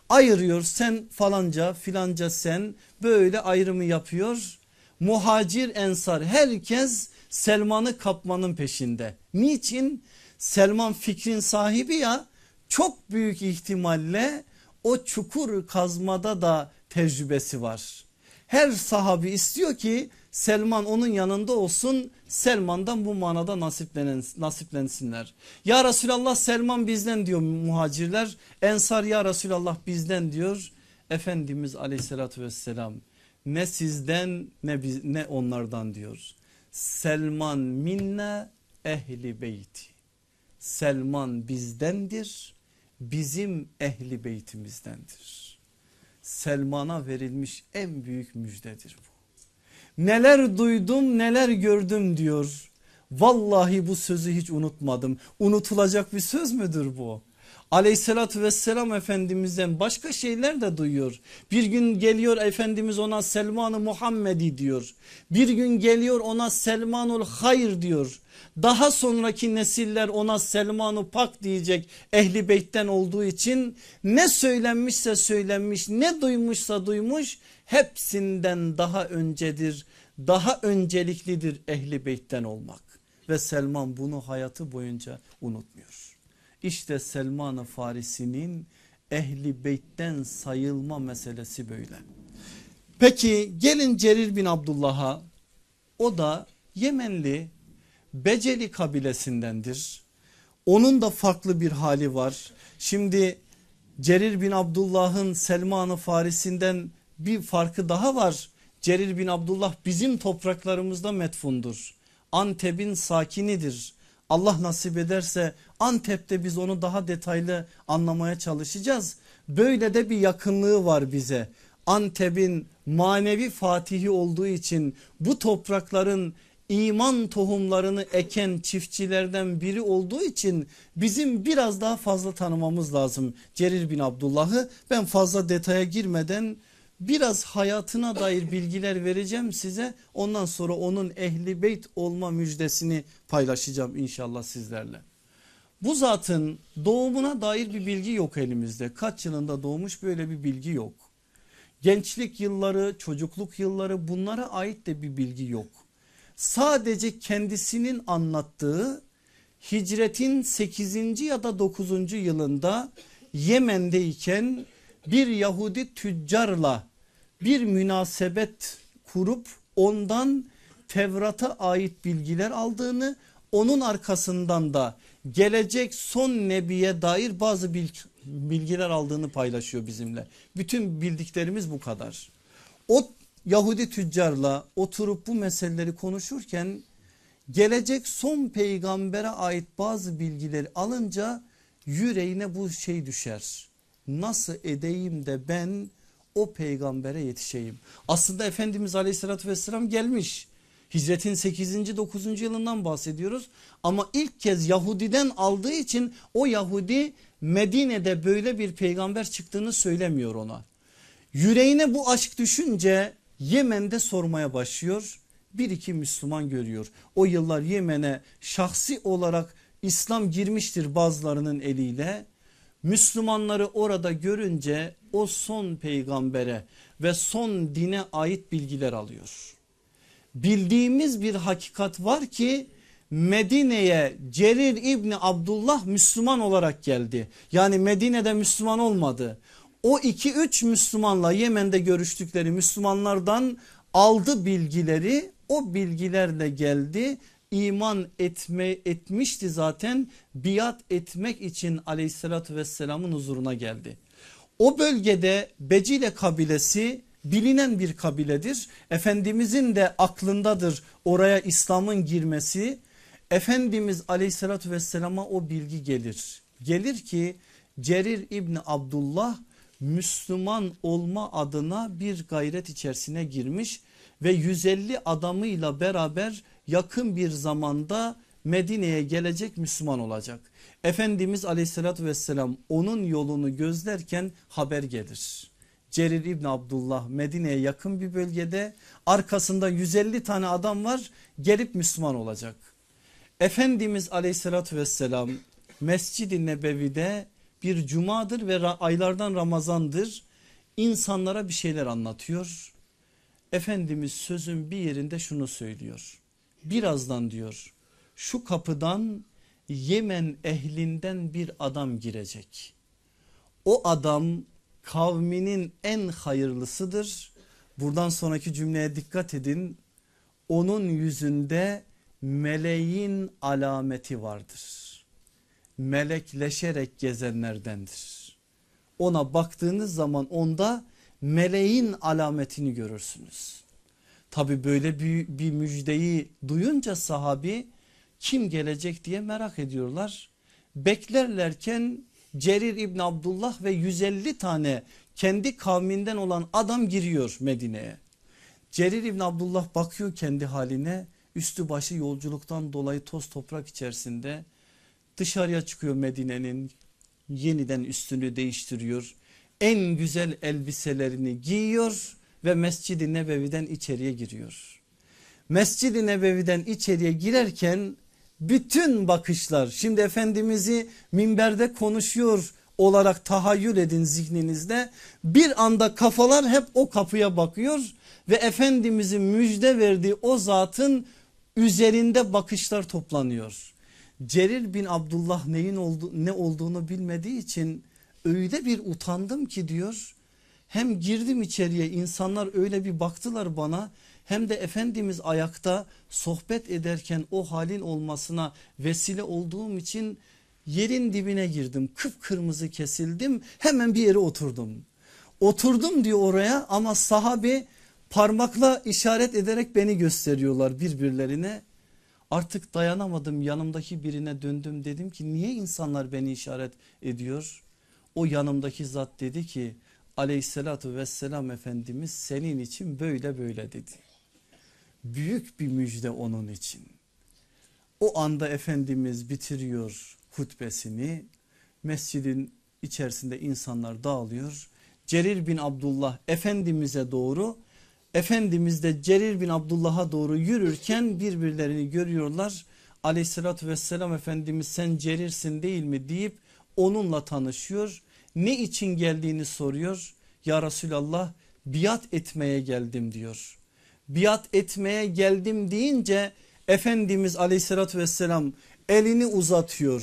Ayırıyor sen falanca filanca sen böyle ayrımı yapıyor. Muhacir ensar herkes Selman'ı kapmanın peşinde. Niçin? Selman fikrin sahibi ya çok büyük ihtimalle o çukur kazmada da tecrübesi var. Her sahabi istiyor ki Selman onun yanında olsun Selman'dan bu manada nasiplenen, nasiplensinler. Ya Resulallah Selman bizden diyor muhacirler Ensar ya Resulallah bizden diyor. Efendimiz aleyhissalatü vesselam ne sizden ne, biz, ne onlardan diyor. Selman minne ehli beyti. Selman bizdendir, bizim ehli beytimizdendir. Selman'a verilmiş en büyük müjdedir bu. Neler duydum neler gördüm diyor. Vallahi bu sözü hiç unutmadım. Unutulacak bir söz müdür bu? Aleyhissalatü vesselam Efendimiz'den başka şeyler de duyuyor. Bir gün geliyor Efendimiz ona Selman-ı Muhammedi diyor. Bir gün geliyor ona Selmanul Hayr diyor. Daha sonraki nesiller ona Selman-ı Pak diyecek ehli beytten olduğu için ne söylenmişse söylenmiş ne duymuşsa duymuş hepsinden daha öncedir daha önceliklidir ehli beytten olmak ve Selman bunu hayatı boyunca unutmuyor. İşte Selman-ı Farisi'nin ehli beytten sayılma meselesi böyle. Peki gelin Cerir bin Abdullah'a o da Yemenli Beceli kabilesindendir. Onun da farklı bir hali var. Şimdi Cerir bin Abdullah'ın Selman-ı Farisi'nden bir farkı daha var. Cerir bin Abdullah bizim topraklarımızda metfundur. Antep'in sakinidir. Allah nasip ederse Antep'te biz onu daha detaylı anlamaya çalışacağız. Böyle de bir yakınlığı var bize. Antep'in manevi fatihi olduğu için bu toprakların iman tohumlarını eken çiftçilerden biri olduğu için bizim biraz daha fazla tanımamız lazım Cerir bin Abdullah'ı. Ben fazla detaya girmeden biraz hayatına dair bilgiler vereceğim size. Ondan sonra onun ehli beyt olma müjdesini paylaşacağım inşallah sizlerle. Bu zatın doğumuna dair bir bilgi yok elimizde. Kaç yılında doğmuş böyle bir bilgi yok. Gençlik yılları, çocukluk yılları bunlara ait de bir bilgi yok. Sadece kendisinin anlattığı hicretin 8. ya da 9. yılında Yemen'deyken bir Yahudi tüccarla bir münasebet kurup ondan Tevrat'a ait bilgiler aldığını onun arkasından da gelecek son nebiye dair bazı bilgiler aldığını paylaşıyor bizimle. Bütün bildiklerimiz bu kadar. O Yahudi tüccarla oturup bu meseleleri konuşurken gelecek son peygambere ait bazı bilgileri alınca yüreğine bu şey düşer. Nasıl edeyim de ben o peygambere yetişeyim. Aslında Efendimiz aleyhissalatü vesselam gelmiş. Hicretin 8. 9. yılından bahsediyoruz. Ama ilk kez Yahudiden aldığı için o Yahudi Medine'de böyle bir peygamber çıktığını söylemiyor ona. Yüreğine bu aşk düşünce Yemen'de sormaya başlıyor. Bir iki Müslüman görüyor. O yıllar Yemen'e şahsi olarak İslam girmiştir bazılarının eliyle. Müslümanları orada görünce o son peygambere ve son dine ait bilgiler alıyor. Bildiğimiz bir hakikat var ki Medine'ye Cerir İbni Abdullah Müslüman olarak geldi. Yani Medine'de Müslüman olmadı. O iki üç Müslümanla Yemen'de görüştükleri Müslümanlardan aldı bilgileri o bilgilerle geldi iman etme, etmişti zaten biat etmek için aleyhissalatü vesselamın huzuruna geldi. O bölgede Becile kabilesi bilinen bir kabiledir. Efendimizin de aklındadır oraya İslam'ın girmesi. Efendimiz aleyhissalatü vesselama o bilgi gelir. Gelir ki Cerir İbni Abdullah Müslüman olma adına bir gayret içerisine girmiş ve 150 adamıyla beraber yakın bir zamanda Medine'ye gelecek Müslüman olacak. Efendimiz aleyhissalatü vesselam onun yolunu gözlerken haber gelir. Cerir İbni Abdullah Medine'ye yakın bir bölgede arkasında 150 tane adam var gelip Müslüman olacak. Efendimiz aleyhissalatü vesselam Mescid-i Nebevi'de bir cumadır ve aylardan Ramazandır insanlara bir şeyler anlatıyor. Efendimiz sözün bir yerinde şunu söylüyor. Birazdan diyor şu kapıdan Yemen ehlinden bir adam girecek. O adam kavminin en hayırlısıdır. Buradan sonraki cümleye dikkat edin. Onun yüzünde meleğin alameti vardır. Melekleşerek gezenlerdendir. Ona baktığınız zaman onda meleğin alametini görürsünüz. Tabi böyle bir, bir müjdeyi duyunca sahabi kim gelecek diye merak ediyorlar. Beklerlerken Cerir İbn Abdullah ve 150 tane kendi kavminden olan adam giriyor Medine'ye. Cerir İbn Abdullah bakıyor kendi haline üstü başı yolculuktan dolayı toz toprak içerisinde dışarıya çıkıyor Medine'nin yeniden üstünü değiştiriyor. En güzel elbiselerini giyiyor ve Mescid-i Nebevi'den içeriye giriyor. Mescid-i Nebevi'den içeriye girerken bütün bakışlar şimdi Efendimiz'i minberde konuşuyor olarak tahayyül edin zihninizde. Bir anda kafalar hep o kapıya bakıyor ve Efendimiz'in müjde verdiği o zatın üzerinde bakışlar toplanıyor. Cerir bin Abdullah neyin oldu, ne olduğunu bilmediği için öyle bir utandım ki diyor. Hem girdim içeriye insanlar öyle bir baktılar bana hem de Efendimiz ayakta sohbet ederken o halin olmasına vesile olduğum için yerin dibine girdim kıpkırmızı kesildim hemen bir yere oturdum. Oturdum diyor oraya ama sahabe parmakla işaret ederek beni gösteriyorlar birbirlerine. Artık dayanamadım yanımdaki birine döndüm dedim ki niye insanlar beni işaret ediyor? O yanımdaki zat dedi ki aleyhissalatü vesselam Efendimiz senin için böyle böyle dedi. Büyük bir müjde onun için. O anda Efendimiz bitiriyor hutbesini. Mescidin içerisinde insanlar dağılıyor. Cerir bin Abdullah Efendimiz'e doğru Efendimiz de Cerir bin Abdullah'a doğru yürürken birbirlerini görüyorlar. Aleyhissalatü vesselam Efendimiz sen Cerir'sin değil mi deyip onunla tanışıyor. Ne için geldiğini soruyor. Ya Resulallah biat etmeye geldim diyor. Biat etmeye geldim deyince Efendimiz aleyhissalatü vesselam elini uzatıyor.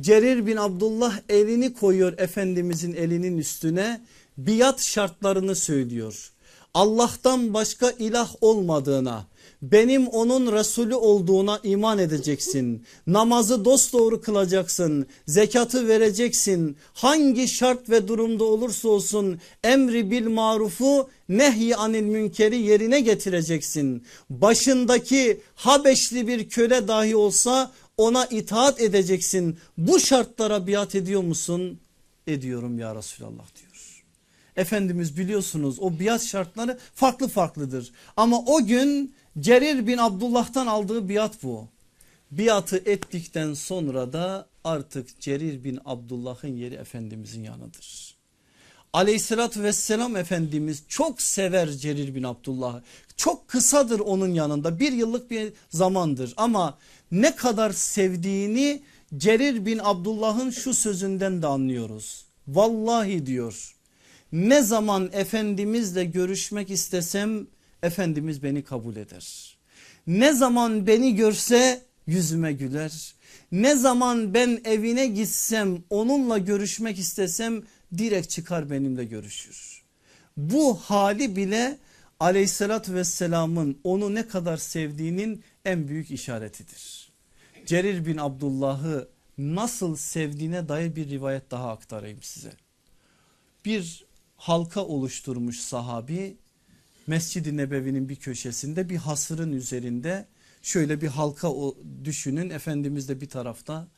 Cerir bin Abdullah elini koyuyor Efendimizin elinin üstüne biat şartlarını söylüyor. Allah'tan başka ilah olmadığına benim onun Resulü olduğuna iman edeceksin. Namazı dosdoğru kılacaksın. Zekatı vereceksin. Hangi şart ve durumda olursa olsun emri bil marufu nehy anil münkeri yerine getireceksin. Başındaki Habeşli bir köle dahi olsa ona itaat edeceksin. Bu şartlara biat ediyor musun? Ediyorum ya Resulallah diyor. Efendimiz biliyorsunuz o biat şartları farklı farklıdır. Ama o gün Cerir bin Abdullah'tan aldığı biat bu. Biatı ettikten sonra da artık Cerir bin Abdullah'ın yeri Efendimizin yanıdır. Aleyhissalatü vesselam Efendimiz çok sever Cerir bin Abdullah'ı. Çok kısadır onun yanında bir yıllık bir zamandır ama ne kadar sevdiğini Cerir bin Abdullah'ın şu sözünden de anlıyoruz. Vallahi diyor ne zaman Efendimizle görüşmek istesem Efendimiz beni kabul eder. Ne zaman beni görse yüzüme güler. Ne zaman ben evine gitsem onunla görüşmek istesem direkt çıkar benimle görüşür. Bu hali bile aleyhissalatü vesselamın onu ne kadar sevdiğinin en büyük işaretidir. Cerir bin Abdullah'ı nasıl sevdiğine dair bir rivayet daha aktarayım size. Bir halka oluşturmuş sahabi Mescid-i Nebevi'nin bir köşesinde bir hasırın üzerinde şöyle bir halka düşünün Efendimiz de bir tarafta.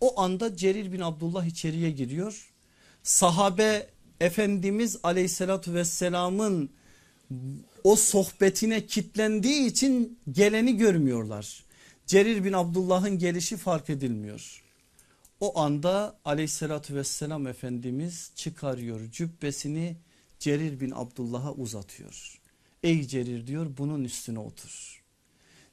O anda Cerir bin Abdullah içeriye giriyor. Sahabe Efendimiz aleyhissalatü vesselamın o sohbetine kitlendiği için geleni görmüyorlar. Cerir bin Abdullah'ın gelişi fark edilmiyor. O anda aleyhissalatü vesselam Efendimiz çıkarıyor cübbesini Cerir bin Abdullah'a uzatıyor. Ey Cerir diyor bunun üstüne otur.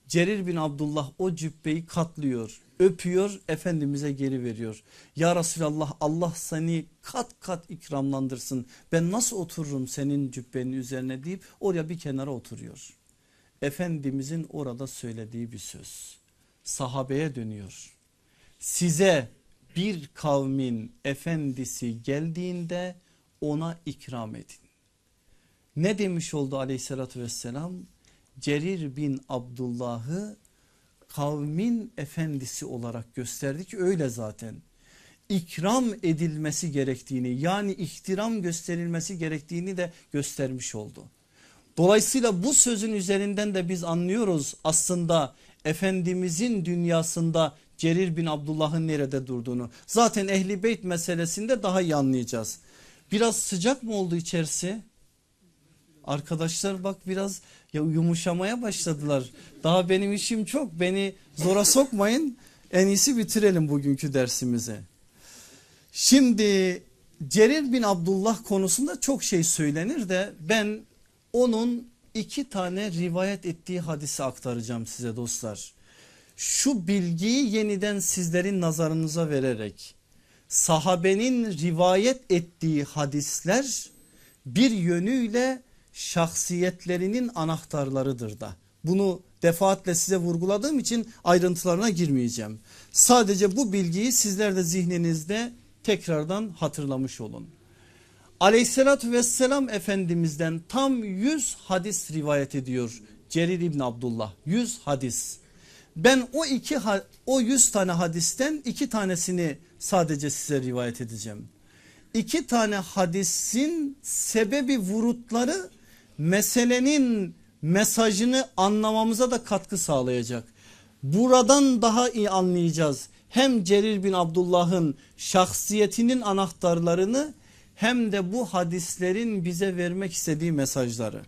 Cerir bin Abdullah o cübbeyi katlıyor öpüyor Efendimiz'e geri veriyor. Ya Resulallah Allah seni kat kat ikramlandırsın ben nasıl otururum senin cübbenin üzerine deyip oraya bir kenara oturuyor. Efendimizin orada söylediği bir söz sahabeye dönüyor. Size bir kavmin efendisi geldiğinde ona ikram edin. Ne demiş oldu aleyhissalatü vesselam? Cerir bin Abdullah'ı kavmin efendisi olarak gösterdi ki öyle zaten. İkram edilmesi gerektiğini yani ihtiram gösterilmesi gerektiğini de göstermiş oldu. Dolayısıyla bu sözün üzerinden de biz anlıyoruz aslında Efendimizin dünyasında Cerir bin Abdullah'ın nerede durduğunu. Zaten Ehli Beyt meselesinde daha iyi anlayacağız. Biraz sıcak mı oldu içerisi? Arkadaşlar bak biraz ya yumuşamaya başladılar. Daha benim işim çok beni zora sokmayın. En iyisi bitirelim bugünkü dersimizi. Şimdi Cerir bin Abdullah konusunda çok şey söylenir de ben onun iki tane rivayet ettiği hadisi aktaracağım size dostlar. Şu bilgiyi yeniden sizlerin nazarınıza vererek sahabenin rivayet ettiği hadisler bir yönüyle şahsiyetlerinin anahtarlarıdır da. Bunu defaatle size vurguladığım için ayrıntılarına girmeyeceğim. Sadece bu bilgiyi sizler de zihninizde tekrardan hatırlamış olun. Aleyhissalatü vesselam Efendimiz'den tam 100 hadis rivayet ediyor Cerir İbn Abdullah 100 hadis. Ben o iki o 100 tane hadisten iki tanesini sadece size rivayet edeceğim. İki tane hadisin sebebi vurutları meselenin mesajını anlamamıza da katkı sağlayacak. Buradan daha iyi anlayacağız. Hem Cerir bin Abdullah'ın şahsiyetinin anahtarlarını hem de bu hadislerin bize vermek istediği mesajları.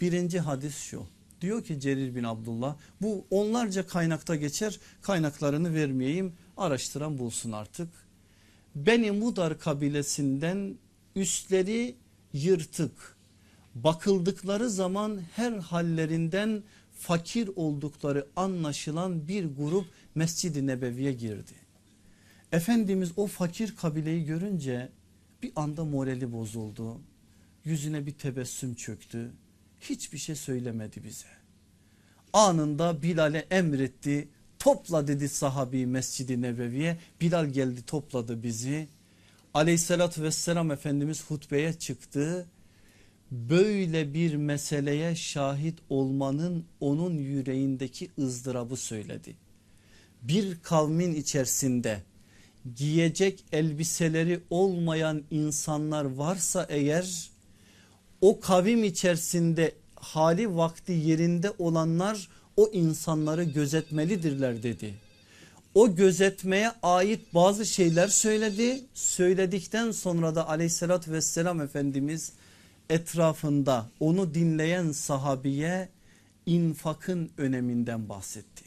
Birinci hadis şu. Diyor ki Cerir bin Abdullah bu onlarca kaynakta geçer kaynaklarını vermeyeyim araştıran bulsun artık. Beni Mudar kabilesinden üstleri yırtık bakıldıkları zaman her hallerinden fakir oldukları anlaşılan bir grup Mescid-i Nebevi'ye girdi. Efendimiz o fakir kabileyi görünce bir anda morali bozuldu. Yüzüne bir tebessüm çöktü. Hiçbir şey söylemedi bize. Anında Bilal'e emretti. Topla dedi sahabi Mescid-i Nebevi'ye. Bilal geldi topladı bizi. Aleyhissalatü vesselam Efendimiz hutbeye çıktı. Böyle bir meseleye şahit olmanın onun yüreğindeki ızdırabı söyledi. Bir kavmin içerisinde giyecek elbiseleri olmayan insanlar varsa eğer o kavim içerisinde hali vakti yerinde olanlar o insanları gözetmelidirler dedi. O gözetmeye ait bazı şeyler söyledi. Söyledikten sonra da aleyhissalatü vesselam Efendimiz etrafında onu dinleyen sahabiye infakın öneminden bahsetti.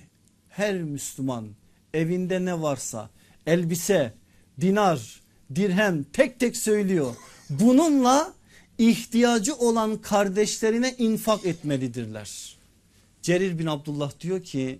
Her Müslüman evinde ne varsa elbise, dinar, dirhem tek tek söylüyor. Bununla ihtiyacı olan kardeşlerine infak etmelidirler. Cerir bin Abdullah diyor ki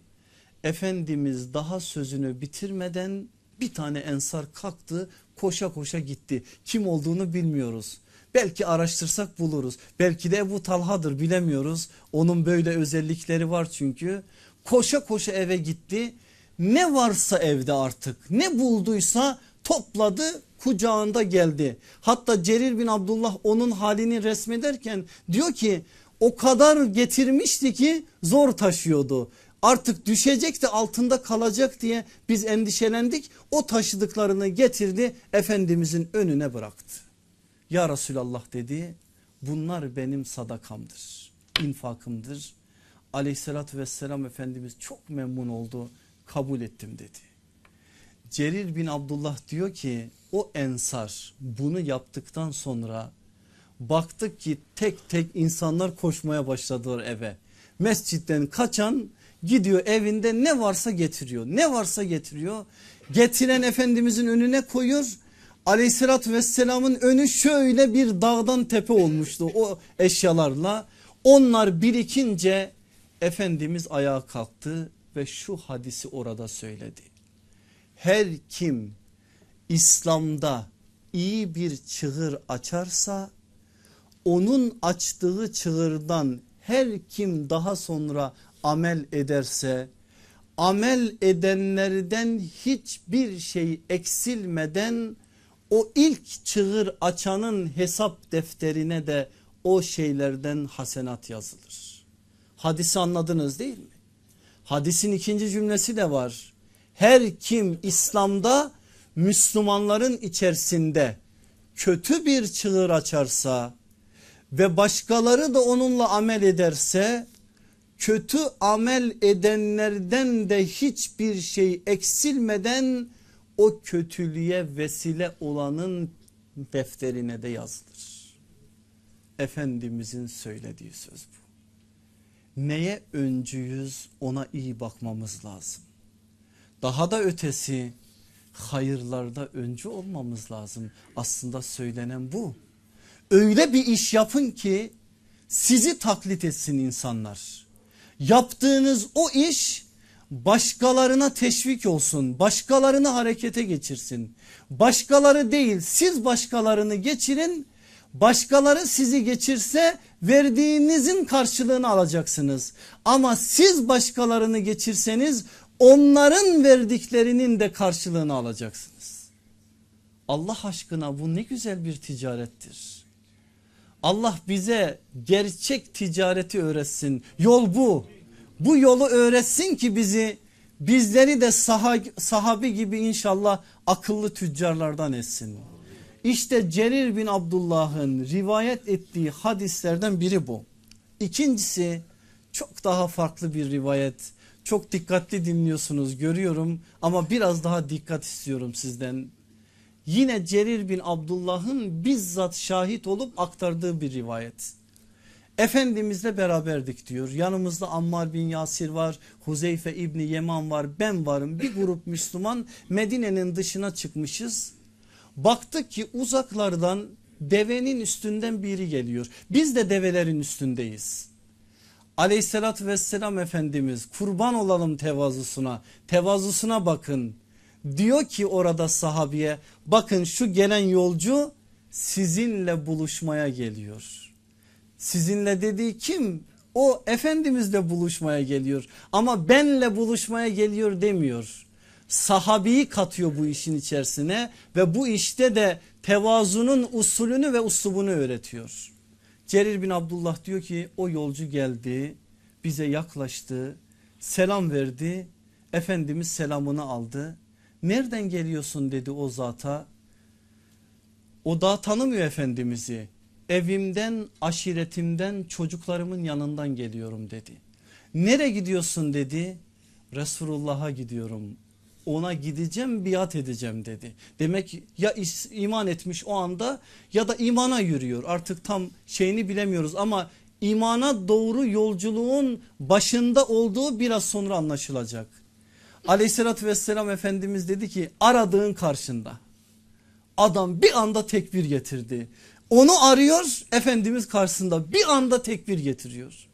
Efendimiz daha sözünü bitirmeden bir tane ensar kalktı koşa koşa gitti. Kim olduğunu bilmiyoruz. Belki araştırsak buluruz. Belki de bu Talha'dır bilemiyoruz. Onun böyle özellikleri var çünkü. Koşa koşa eve gitti ne varsa evde artık ne bulduysa topladı kucağında geldi. Hatta Cerir bin Abdullah onun halini resmederken diyor ki o kadar getirmişti ki zor taşıyordu. Artık düşecekti altında kalacak diye biz endişelendik. O taşıdıklarını getirdi Efendimizin önüne bıraktı. Ya Resulallah dedi bunlar benim sadakamdır, infakımdır. Aleyhissalatü vesselam Efendimiz çok memnun oldu kabul ettim dedi. Cerir bin Abdullah diyor ki o ensar bunu yaptıktan sonra baktık ki tek tek insanlar koşmaya başladılar eve. Mescitten kaçan gidiyor evinde ne varsa getiriyor ne varsa getiriyor. Getiren Efendimizin önüne koyuyor aleyhissalatü vesselamın önü şöyle bir dağdan tepe olmuştu o eşyalarla. Onlar birikince Efendimiz ayağa kalktı ve şu hadisi orada söyledi. Her kim İslam'da iyi bir çığır açarsa onun açtığı çığırdan her kim daha sonra amel ederse amel edenlerden hiçbir şey eksilmeden o ilk çığır açanın hesap defterine de o şeylerden hasenat yazılır. Hadisi anladınız değil mi? Hadisin ikinci cümlesi de var. Her kim İslam'da Müslümanların içerisinde kötü bir çığır açarsa ve başkaları da onunla amel ederse kötü amel edenlerden de hiçbir şey eksilmeden o kötülüğe vesile olanın defterine de yazılır. Efendimizin söylediği söz bu. Neye öncüyüz ona iyi bakmamız lazım. Daha da ötesi hayırlarda öncü olmamız lazım. Aslında söylenen bu. Öyle bir iş yapın ki sizi taklit etsin insanlar. Yaptığınız o iş başkalarına teşvik olsun. Başkalarını harekete geçirsin. Başkaları değil siz başkalarını geçirin. Başkaları sizi geçirse verdiğinizin karşılığını alacaksınız. Ama siz başkalarını geçirseniz onların verdiklerinin de karşılığını alacaksınız. Allah aşkına bu ne güzel bir ticarettir. Allah bize gerçek ticareti öğretsin. Yol bu. Bu yolu öğretsin ki bizi bizleri de sah sahabi gibi inşallah akıllı tüccarlardan etsin. İşte Cerir bin Abdullah'ın rivayet ettiği hadislerden biri bu. İkincisi çok daha farklı bir rivayet. Çok dikkatli dinliyorsunuz görüyorum ama biraz daha dikkat istiyorum sizden. Yine Cerir bin Abdullah'ın bizzat şahit olup aktardığı bir rivayet. Efendimizle beraberdik diyor. Yanımızda Ammar bin Yasir var, Huzeyfe İbni Yeman var, ben varım. Bir grup Müslüman Medine'nin dışına çıkmışız. Baktık ki uzaklardan devenin üstünden biri geliyor. Biz de develerin üstündeyiz. Aleyhissalatü vesselam Efendimiz kurban olalım tevazusuna, tevazusuna bakın. Diyor ki orada sahabiye bakın şu gelen yolcu sizinle buluşmaya geliyor. Sizinle dediği kim? O Efendimizle buluşmaya geliyor ama benle buluşmaya geliyor demiyor. Sahabiyi katıyor bu işin içerisine ve bu işte de tevazunun usulünü ve uslubunu öğretiyor. Cerir bin Abdullah diyor ki o yolcu geldi bize yaklaştı selam verdi Efendimiz selamını aldı. Nereden geliyorsun dedi o zata. O da tanımıyor Efendimiz'i. Evimden, aşiretimden, çocuklarımın yanından geliyorum dedi. Nere gidiyorsun dedi. Resulullah'a gidiyorum. Ona gideceğim biat edeceğim dedi. Demek ya iman etmiş o anda ya da imana yürüyor. Artık tam şeyini bilemiyoruz ama imana doğru yolculuğun başında olduğu biraz sonra anlaşılacak. Aleyhissalatü vesselam Efendimiz dedi ki aradığın karşında. Adam bir anda tekbir getirdi. Onu arıyor Efendimiz karşısında bir anda tekbir getiriyor.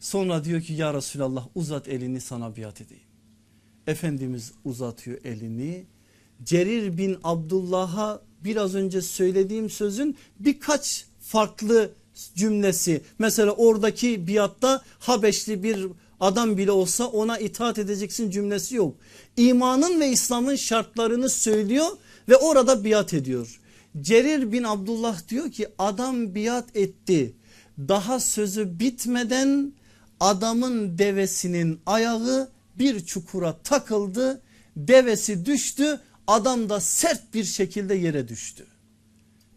Sonra diyor ki ya Resulallah uzat elini sana biat edeyim. Efendimiz uzatıyor elini. Cerir bin Abdullah'a biraz önce söylediğim sözün birkaç farklı cümlesi. Mesela oradaki biatta Habeşli bir adam bile olsa ona itaat edeceksin cümlesi yok. İmanın ve İslam'ın şartlarını söylüyor ve orada biat ediyor. Cerir bin Abdullah diyor ki adam biat etti. Daha sözü bitmeden adamın devesinin ayağı bir çukura takıldı. Devesi düştü adam da sert bir şekilde yere düştü.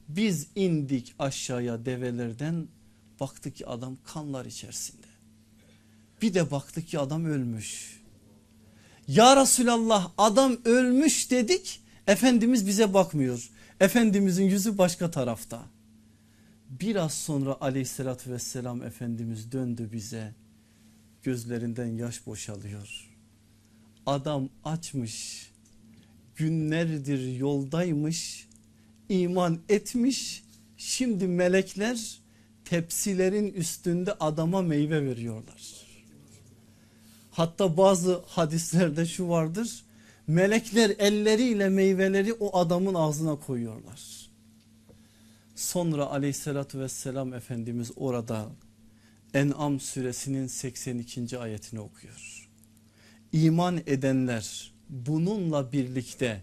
Biz indik aşağıya develerden baktık ki adam kanlar içerisinde. Bir de baktık ki adam ölmüş. Ya Resulallah adam ölmüş dedik Efendimiz bize bakmıyor. Efendimizin yüzü başka tarafta. Biraz sonra aleyhissalatü vesselam Efendimiz döndü bize. Gözlerinden yaş boşalıyor. Adam açmış günlerdir yoldaymış iman etmiş şimdi melekler tepsilerin üstünde adama meyve veriyorlar. Hatta bazı hadislerde şu vardır melekler elleriyle meyveleri o adamın ağzına koyuyorlar. Sonra aleyhissalatü vesselam Efendimiz orada En'am suresinin 82. ayetini okuyor. İman edenler bununla birlikte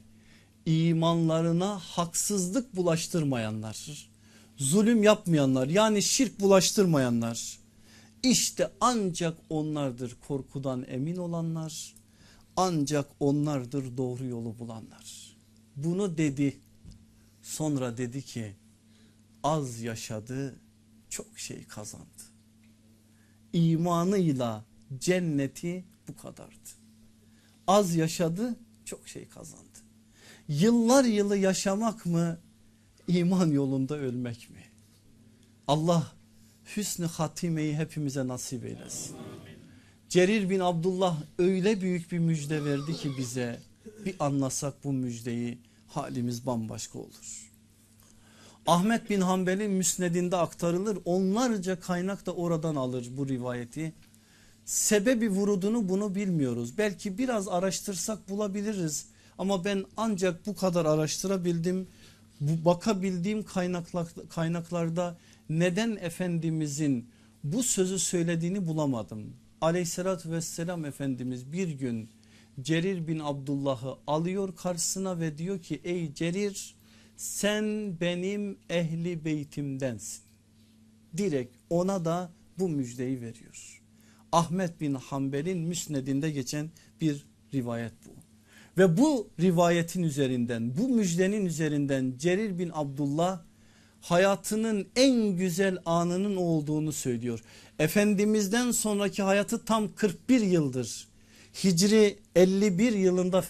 imanlarına haksızlık bulaştırmayanlar, zulüm yapmayanlar yani şirk bulaştırmayanlar işte ancak onlardır korkudan emin olanlar ancak onlardır doğru yolu bulanlar. Bunu dedi sonra dedi ki az yaşadı çok şey kazandı. İmanıyla cenneti bu kadardı. Az yaşadı çok şey kazandı. Yıllar yılı yaşamak mı iman yolunda ölmek mi? Allah hüsnü hatimeyi hepimize nasip eylesin. Cerir bin Abdullah öyle büyük bir müjde verdi ki bize bir anlasak bu müjdeyi halimiz bambaşka olur. Ahmet bin Hanbel'in müsnedinde aktarılır onlarca kaynak da oradan alır bu rivayeti. Sebebi vurudunu bunu bilmiyoruz belki biraz araştırsak bulabiliriz ama ben ancak bu kadar araştırabildim. Bu bakabildiğim kaynaklar, kaynaklarda neden Efendimizin bu sözü söylediğini bulamadım. Aleyhissalatü vesselam Efendimiz bir gün Cerir bin Abdullah'ı alıyor karşısına ve diyor ki ey Cerir sen benim ehli beytimdensin. Direkt ona da bu müjdeyi veriyor. Ahmet bin Hanbel'in müsnedinde geçen bir rivayet bu. Ve bu rivayetin üzerinden bu müjdenin üzerinden Cerir bin Abdullah hayatının en güzel anının olduğunu söylüyor. Efendimizden sonraki hayatı tam 41 yıldır. Hicri 51 yılında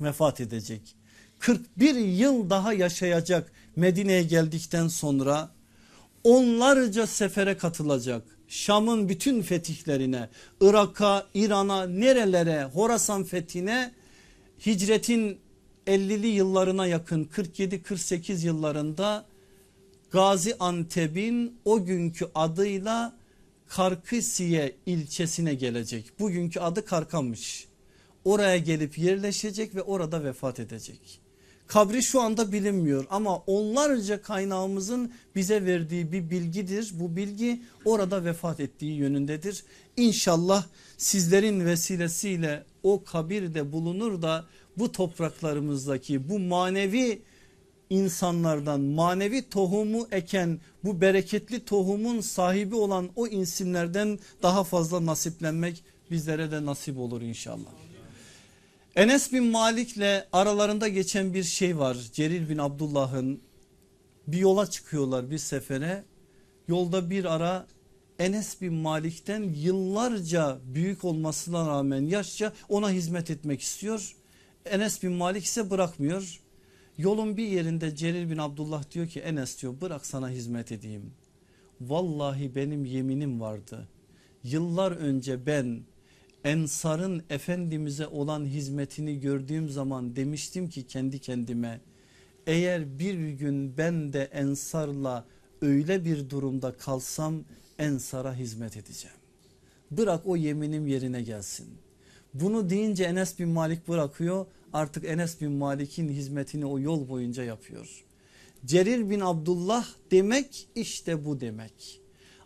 vefat edecek. 41 yıl daha yaşayacak Medine'ye geldikten sonra onlarca sefere katılacak. Şam'ın bütün fetihlerine, Irak'a, İran'a, nerelere, Horasan fethine hicretin 50'li yıllarına yakın 47-48 yıllarında Gazi Antep'in o günkü adıyla Karkısiye ilçesine gelecek. Bugünkü adı Karkamış. Oraya gelip yerleşecek ve orada vefat edecek. Kabri şu anda bilinmiyor ama onlarca kaynağımızın bize verdiği bir bilgidir. Bu bilgi orada vefat ettiği yönündedir. İnşallah sizlerin vesilesiyle o kabirde bulunur da bu topraklarımızdaki bu manevi insanlardan manevi tohumu eken bu bereketli tohumun sahibi olan o isimlerden daha fazla nasiplenmek bizlere de nasip olur inşallah. Enes bin Malik'le aralarında geçen bir şey var. Cerir bin Abdullah'ın bir yola çıkıyorlar bir sefere. Yolda bir ara Enes bin Malik'ten yıllarca büyük olmasına rağmen yaşça ona hizmet etmek istiyor. Enes bin Malik ise bırakmıyor. Yolun bir yerinde Cerir bin Abdullah diyor ki Enes diyor bırak sana hizmet edeyim. Vallahi benim yeminim vardı. Yıllar önce ben Ensar'ın Efendimiz'e olan hizmetini gördüğüm zaman demiştim ki kendi kendime eğer bir gün ben de Ensar'la öyle bir durumda kalsam Ensar'a hizmet edeceğim. Bırak o yeminim yerine gelsin. Bunu deyince Enes bin Malik bırakıyor artık Enes bin Malik'in hizmetini o yol boyunca yapıyor. Cerir bin Abdullah demek işte bu demek.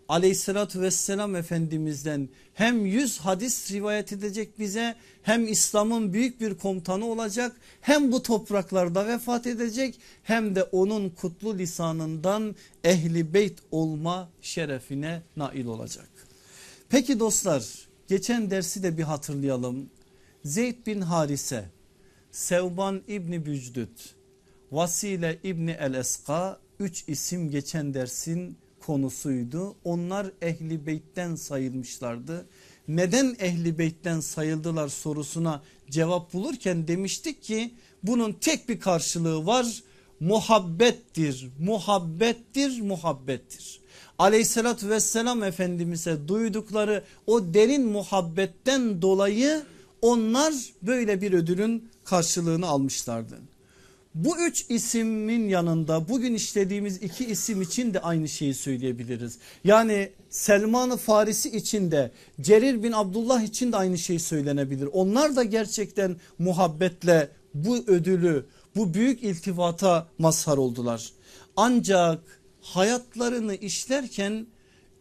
Aleyhissalatü vesselam Efendimiz'den hem yüz hadis rivayet edecek bize hem İslam'ın büyük bir komutanı olacak hem bu topraklarda vefat edecek hem de onun kutlu lisanından ehli beyt olma şerefine nail olacak. Peki dostlar geçen dersi de bir hatırlayalım. Zeyd bin Harise Sevban İbni Bücdüt, Vasile İbni El Eska üç isim geçen dersin konusuydu. Onlar ehli beytten sayılmışlardı. Neden ehli beytten sayıldılar sorusuna cevap bulurken demiştik ki bunun tek bir karşılığı var. Muhabbettir, muhabbettir, muhabbettir. Aleyhissalatü vesselam Efendimiz'e duydukları o derin muhabbetten dolayı onlar böyle bir ödülün karşılığını almışlardı. Bu üç ismin yanında bugün işlediğimiz iki isim için de aynı şeyi söyleyebiliriz. Yani Selman-ı Farisi için de Cerir bin Abdullah için de aynı şey söylenebilir. Onlar da gerçekten muhabbetle bu ödülü bu büyük iltifata mazhar oldular. Ancak hayatlarını işlerken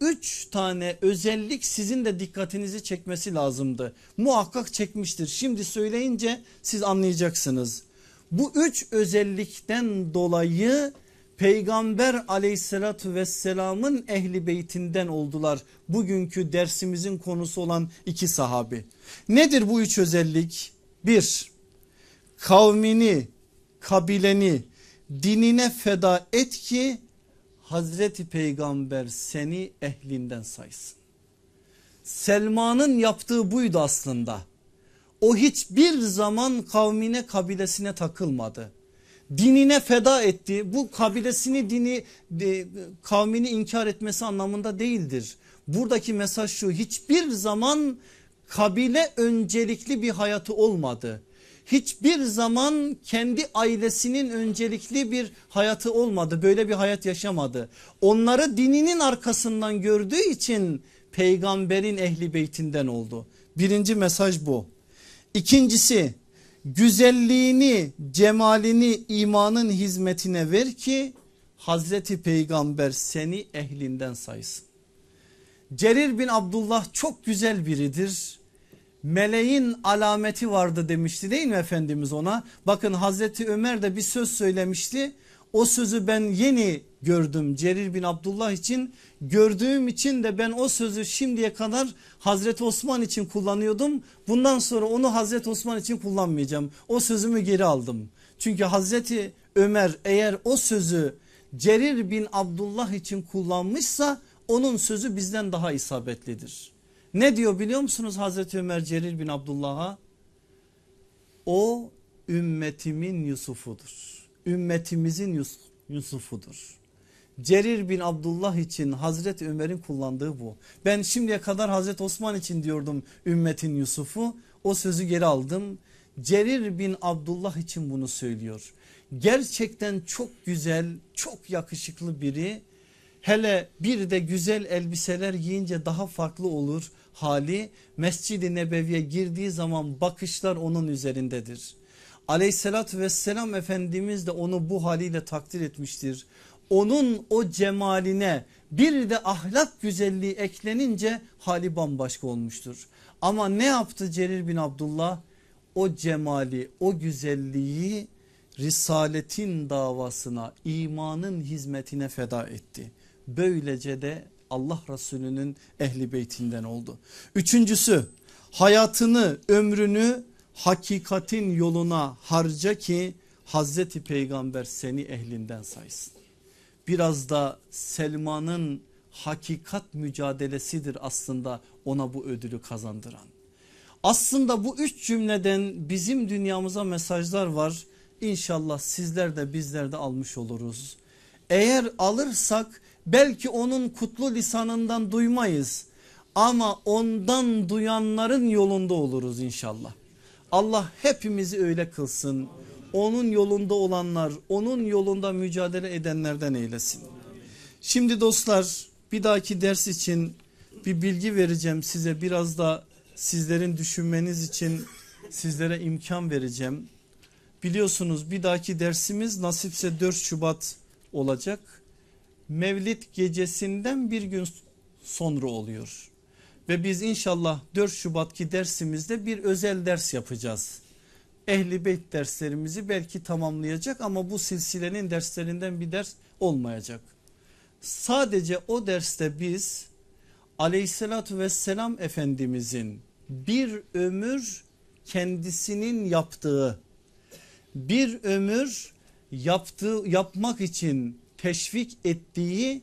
üç tane özellik sizin de dikkatinizi çekmesi lazımdı. Muhakkak çekmiştir. Şimdi söyleyince siz anlayacaksınız. Bu üç özellikten dolayı peygamber aleyhissalatü vesselamın ehli beytinden oldular. Bugünkü dersimizin konusu olan iki sahabi. Nedir bu üç özellik? Bir, kavmini, kabileni, dinine feda et ki Hazreti Peygamber seni ehlinden saysın. Selman'ın yaptığı buydu aslında. O hiçbir zaman kavmine kabilesine takılmadı. Dinine feda etti. Bu kabilesini dini de, kavmini inkar etmesi anlamında değildir. Buradaki mesaj şu hiçbir zaman kabile öncelikli bir hayatı olmadı. Hiçbir zaman kendi ailesinin öncelikli bir hayatı olmadı. Böyle bir hayat yaşamadı. Onları dininin arkasından gördüğü için peygamberin ehli beytinden oldu. Birinci mesaj bu. İkincisi güzelliğini cemalini imanın hizmetine ver ki Hazreti Peygamber seni ehlinden saysın. Cerir bin Abdullah çok güzel biridir. Meleğin alameti vardı demişti değil mi Efendimiz ona? Bakın Hazreti Ömer de bir söz söylemişti. O sözü ben yeni gördüm Cerir bin Abdullah için. Gördüğüm için de ben o sözü şimdiye kadar Hazreti Osman için kullanıyordum. Bundan sonra onu Hazreti Osman için kullanmayacağım. O sözümü geri aldım. Çünkü Hazreti Ömer eğer o sözü Cerir bin Abdullah için kullanmışsa onun sözü bizden daha isabetlidir. Ne diyor biliyor musunuz Hazreti Ömer Cerir bin Abdullah'a? O ümmetimin Yusuf'udur. Ümmetimizin Yus Yusuf'udur. Cerir bin Abdullah için Hazreti Ömer'in kullandığı bu. Ben şimdiye kadar Hazreti Osman için diyordum ümmetin Yusuf'u. O sözü geri aldım. Cerir bin Abdullah için bunu söylüyor. Gerçekten çok güzel, çok yakışıklı biri. Hele bir de güzel elbiseler giyince daha farklı olur hali. Mescid-i Nebevi'ye girdiği zaman bakışlar onun üzerindedir. Aleyhissalatü vesselam Efendimiz de onu bu haliyle takdir etmiştir. Onun o cemaline bir de ahlak güzelliği eklenince hali bambaşka olmuştur. Ama ne yaptı Cerir bin Abdullah? O cemali o güzelliği risaletin davasına imanın hizmetine feda etti. Böylece de Allah Resulü'nün ehli beytinden oldu. Üçüncüsü hayatını ömrünü hakikatin yoluna harca ki Hazreti Peygamber seni ehlinden saysın. Biraz da Selman'ın hakikat mücadelesidir aslında ona bu ödülü kazandıran. Aslında bu üç cümleden bizim dünyamıza mesajlar var. İnşallah sizler de bizler de almış oluruz. Eğer alırsak belki onun kutlu lisanından duymayız ama ondan duyanların yolunda oluruz inşallah. Allah hepimizi öyle kılsın. Onun yolunda olanlar, onun yolunda mücadele edenlerden eylesin. Şimdi dostlar bir dahaki ders için bir bilgi vereceğim size. Biraz da sizlerin düşünmeniz için sizlere imkan vereceğim. Biliyorsunuz bir dahaki dersimiz nasipse 4 Şubat olacak. Mevlid gecesinden bir gün sonra oluyor. Ve biz inşallah 4 Şubat'ki dersimizde bir özel ders yapacağız. Ehli Beyt derslerimizi belki tamamlayacak ama bu silsilenin derslerinden bir ders olmayacak. Sadece o derste biz aleyhissalatü vesselam efendimizin bir ömür kendisinin yaptığı bir ömür yaptığı yapmak için teşvik ettiği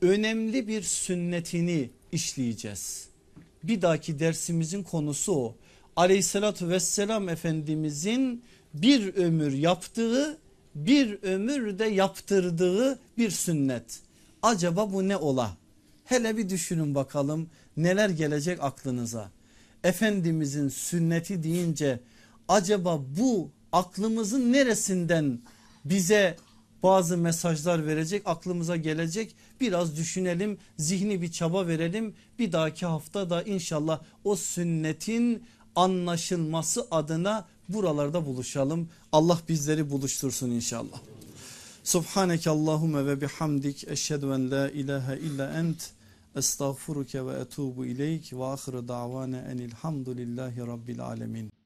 önemli bir sünnetini işleyeceğiz. Bir dahaki dersimizin konusu o. Aleyhissalatü vesselam Efendimizin bir ömür yaptığı bir ömür de yaptırdığı bir sünnet. Acaba bu ne ola? Hele bir düşünün bakalım neler gelecek aklınıza. Efendimizin sünneti deyince acaba bu aklımızın neresinden bize bazı mesajlar verecek aklımıza gelecek. Biraz düşünelim zihni bir çaba verelim. Bir dahaki hafta da inşallah o sünnetin anlaşılması adına buralarda buluşalım. Allah bizleri buluştursun inşallah. Subhaneke Allahümme ve bihamdik. Eşhedü en la ilahe illa ent. Estağfuruke ve etubu ileyk. Ve ahire davane enilhamdülillahi rabbil alemin.